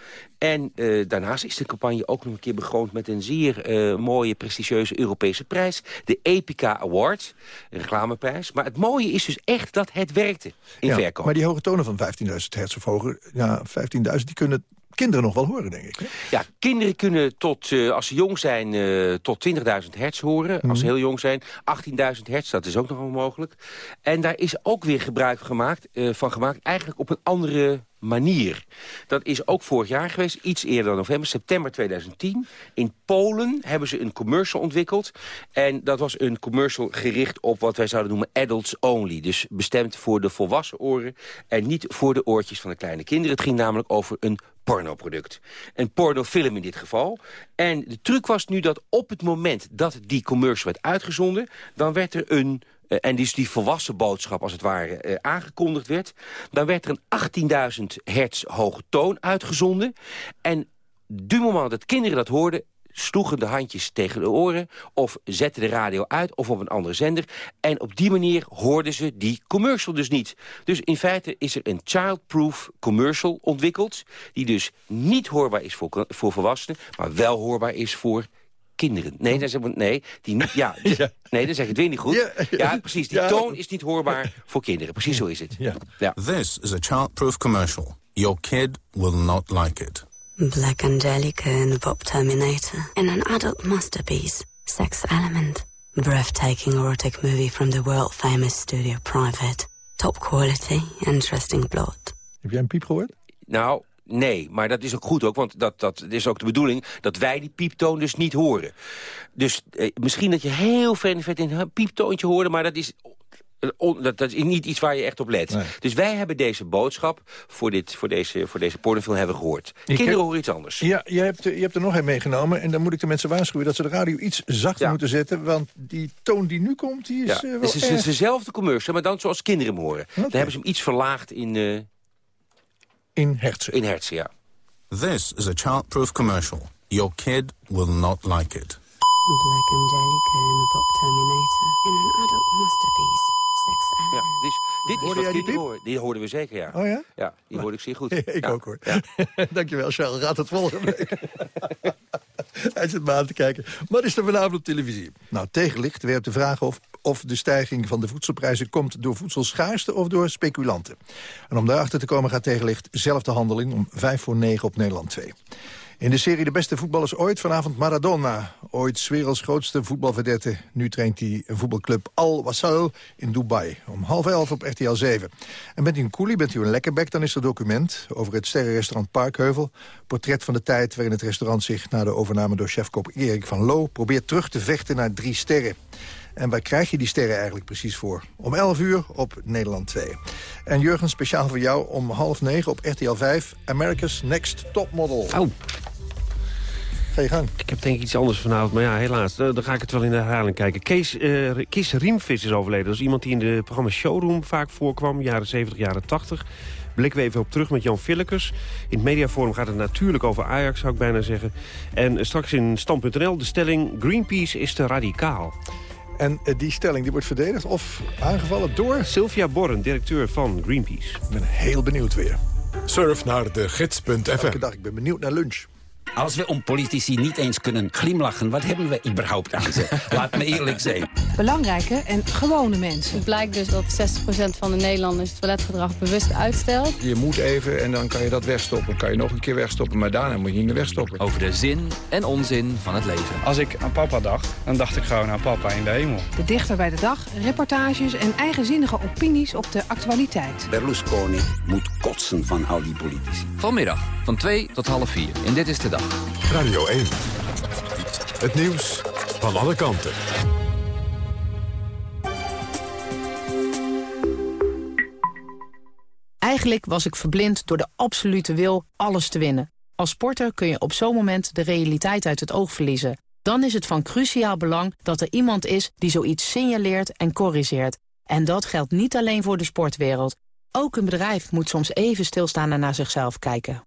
En daarnaast is de campagne ook nog een keer begroond... met een zeer mooie, prestigieuze Europese prijs. De Epica Award, een reclameprijs. Maar het mooie is dus echt dat het werkte in ja, verkoop. Maar die hoge tonen van 15.000 hertz of hoger... ja, 15.000, die kunnen kinderen nog wel horen, denk ik. Hè? Ja, kinderen kunnen tot, uh, als ze jong zijn, uh, tot 20.000 hertz horen. Mm -hmm. Als ze heel jong zijn, 18.000 hertz, dat is ook nog wel mogelijk. En daar is ook weer gebruik gemaakt, uh, van gemaakt, eigenlijk op een andere manier. Dat is ook vorig jaar geweest, iets eerder dan november, september 2010. In Polen hebben ze een commercial ontwikkeld. En dat was een commercial gericht op wat wij zouden noemen adults only. Dus bestemd voor de volwassen oren en niet voor de oortjes van de kleine kinderen. Het ging namelijk over een pornoproduct. Een pornofilm in dit geval. En de truc was nu dat op het moment dat die commercial werd uitgezonden... dan werd er een uh, en dus die volwassen boodschap als het ware uh, aangekondigd werd... dan werd er een 18.000 hertz hoge toon uitgezonden. En du moment dat kinderen dat hoorden sloegen de handjes tegen de oren... of zetten de radio uit of op een andere zender. En op die manier hoorden ze die commercial dus niet. Dus in feite is er een childproof commercial ontwikkeld... die dus niet hoorbaar is voor, voor volwassenen... maar wel hoorbaar is voor kinderen. Nee, dan zeggen we, nee, die niet, ja, nee, dan zeg je het weer niet goed. Ja, precies, die toon is niet hoorbaar voor kinderen. Precies zo is het. Ja. This is a childproof commercial. Your kid will not like it. Black Angelica in the Pop Terminator. In an adult masterpiece, Sex Element. Breathtaking erotic movie from the world-famous studio Private. Top quality, interesting plot. Heb jij een piep gehoord? Nou, Nee, maar dat is ook goed ook, want dat, dat is ook de bedoeling... dat wij die pieptoon dus niet horen. Dus eh, misschien dat je heel ver in een pieptoontje hoorde... maar dat is dat, dat, is niet iets waar je echt op let. Dus wij hebben deze boodschap voor, dit, voor, deze, voor deze pornofilm hebben gehoord. Kinderen horen iets anders. Ja, je hebt, je hebt er nog een meegenomen. En dan moet ik de mensen waarschuwen dat ze de radio iets zachter moeten zetten. Want die toon die nu komt, die is ja. uh, wel Het is dezelfde commercial, maar dan zoals kinderen hem horen. Dan hebben ze hem iets verlaagd in... Uh, in hertzen. In hertzen, ja. This is a childproof commercial. Your kid will not like it. Black Angelica in the Pop Terminator. In an adult masterpiece. Sex ja, dus dit Hoorde is jij die horen. Die hoorden we zeker, ja. Oh ja? Ja, die hoorde ik zeer goed. ik ja. ook hoor. Ja. Dankjewel, Charles. Gaat het volgende week. Hij zit me aan te kijken. Wat is er vanavond op televisie? Nou, tegenlicht werpt de vraag of, of de stijging van de voedselprijzen... komt door voedselschaarste of door speculanten. En om daarachter te komen gaat tegenlicht zelf de handeling... om vijf voor negen op Nederland 2. In de serie De Beste Voetballers Ooit vanavond Maradona. Ooit werelds grootste voetbalverdette. Nu traint hij een voetbalclub Al Wassal in Dubai. Om half elf op RTL 7. En bent u een coolie, bent u een lekkerbek... dan is er document over het sterrenrestaurant Parkheuvel. Portret van de tijd waarin het restaurant zich... na de overname door chefkop Erik van Loo... probeert terug te vechten naar drie sterren. En waar krijg je die sterren eigenlijk precies voor? Om 11 uur op Nederland 2. En Jurgen, speciaal voor jou om half negen op RTL 5... America's Next Topmodel. Au. Ga je gang. Ik heb denk ik iets anders vanavond, maar ja, helaas. Dan ga ik het wel in de herhaling kijken. Kees, uh, Kees Riemvis is overleden. Dat is iemand die in de programma Showroom vaak voorkwam. Jaren 70, jaren 80 blikken we even op terug met Jan Villekers. In het mediaforum gaat het natuurlijk over Ajax, zou ik bijna zeggen. En straks in Stand.nl de stelling... Greenpeace is te radicaal. En uh, die stelling die wordt verdedigd of aangevallen door... Sylvia Borren, directeur van Greenpeace. Ik ben heel benieuwd weer. Surf naar de gids.fm. Elke dag, ik ben benieuwd naar lunch. Als we om politici niet eens kunnen glimlachen, wat hebben we überhaupt aan ze? Laat me eerlijk zijn. Belangrijke en gewone mensen. Het blijkt dus dat 60% van de Nederlanders het toiletgedrag bewust uitstelt. Je moet even en dan kan je dat wegstoppen. Dan kan je nog een keer wegstoppen, maar daarna moet je niet meer wegstoppen. Over de zin en onzin van het leven. Als ik aan papa dacht, dan dacht ik gewoon aan papa in de hemel. De dichter bij de dag, reportages en eigenzinnige opinies op de actualiteit. Berlusconi moet kotsen van al die politici. Vanmiddag van 2 tot half 4. En dit is de dag. Radio 1. Het nieuws van alle kanten. Eigenlijk was ik verblind door de absolute wil alles te winnen. Als sporter kun je op zo'n moment de realiteit uit het oog verliezen. Dan is het van cruciaal belang dat er iemand is die zoiets signaleert en corrigeert. En dat geldt niet alleen voor de sportwereld. Ook een bedrijf moet soms even stilstaan en naar zichzelf kijken.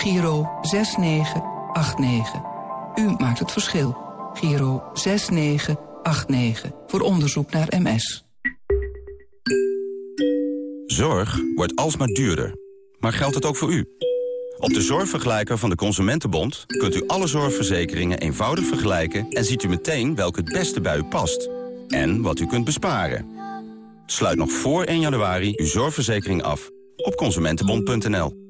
Giro 6989. U maakt het verschil. Giro 6989. Voor onderzoek naar MS. Zorg wordt alsmaar duurder. Maar geldt het ook voor u? Op de zorgvergelijker van de Consumentenbond kunt u alle zorgverzekeringen eenvoudig vergelijken... en ziet u meteen welke het beste bij u past. En wat u kunt besparen. Sluit nog voor 1 januari uw zorgverzekering af op consumentenbond.nl.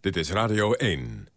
Dit is Radio 1.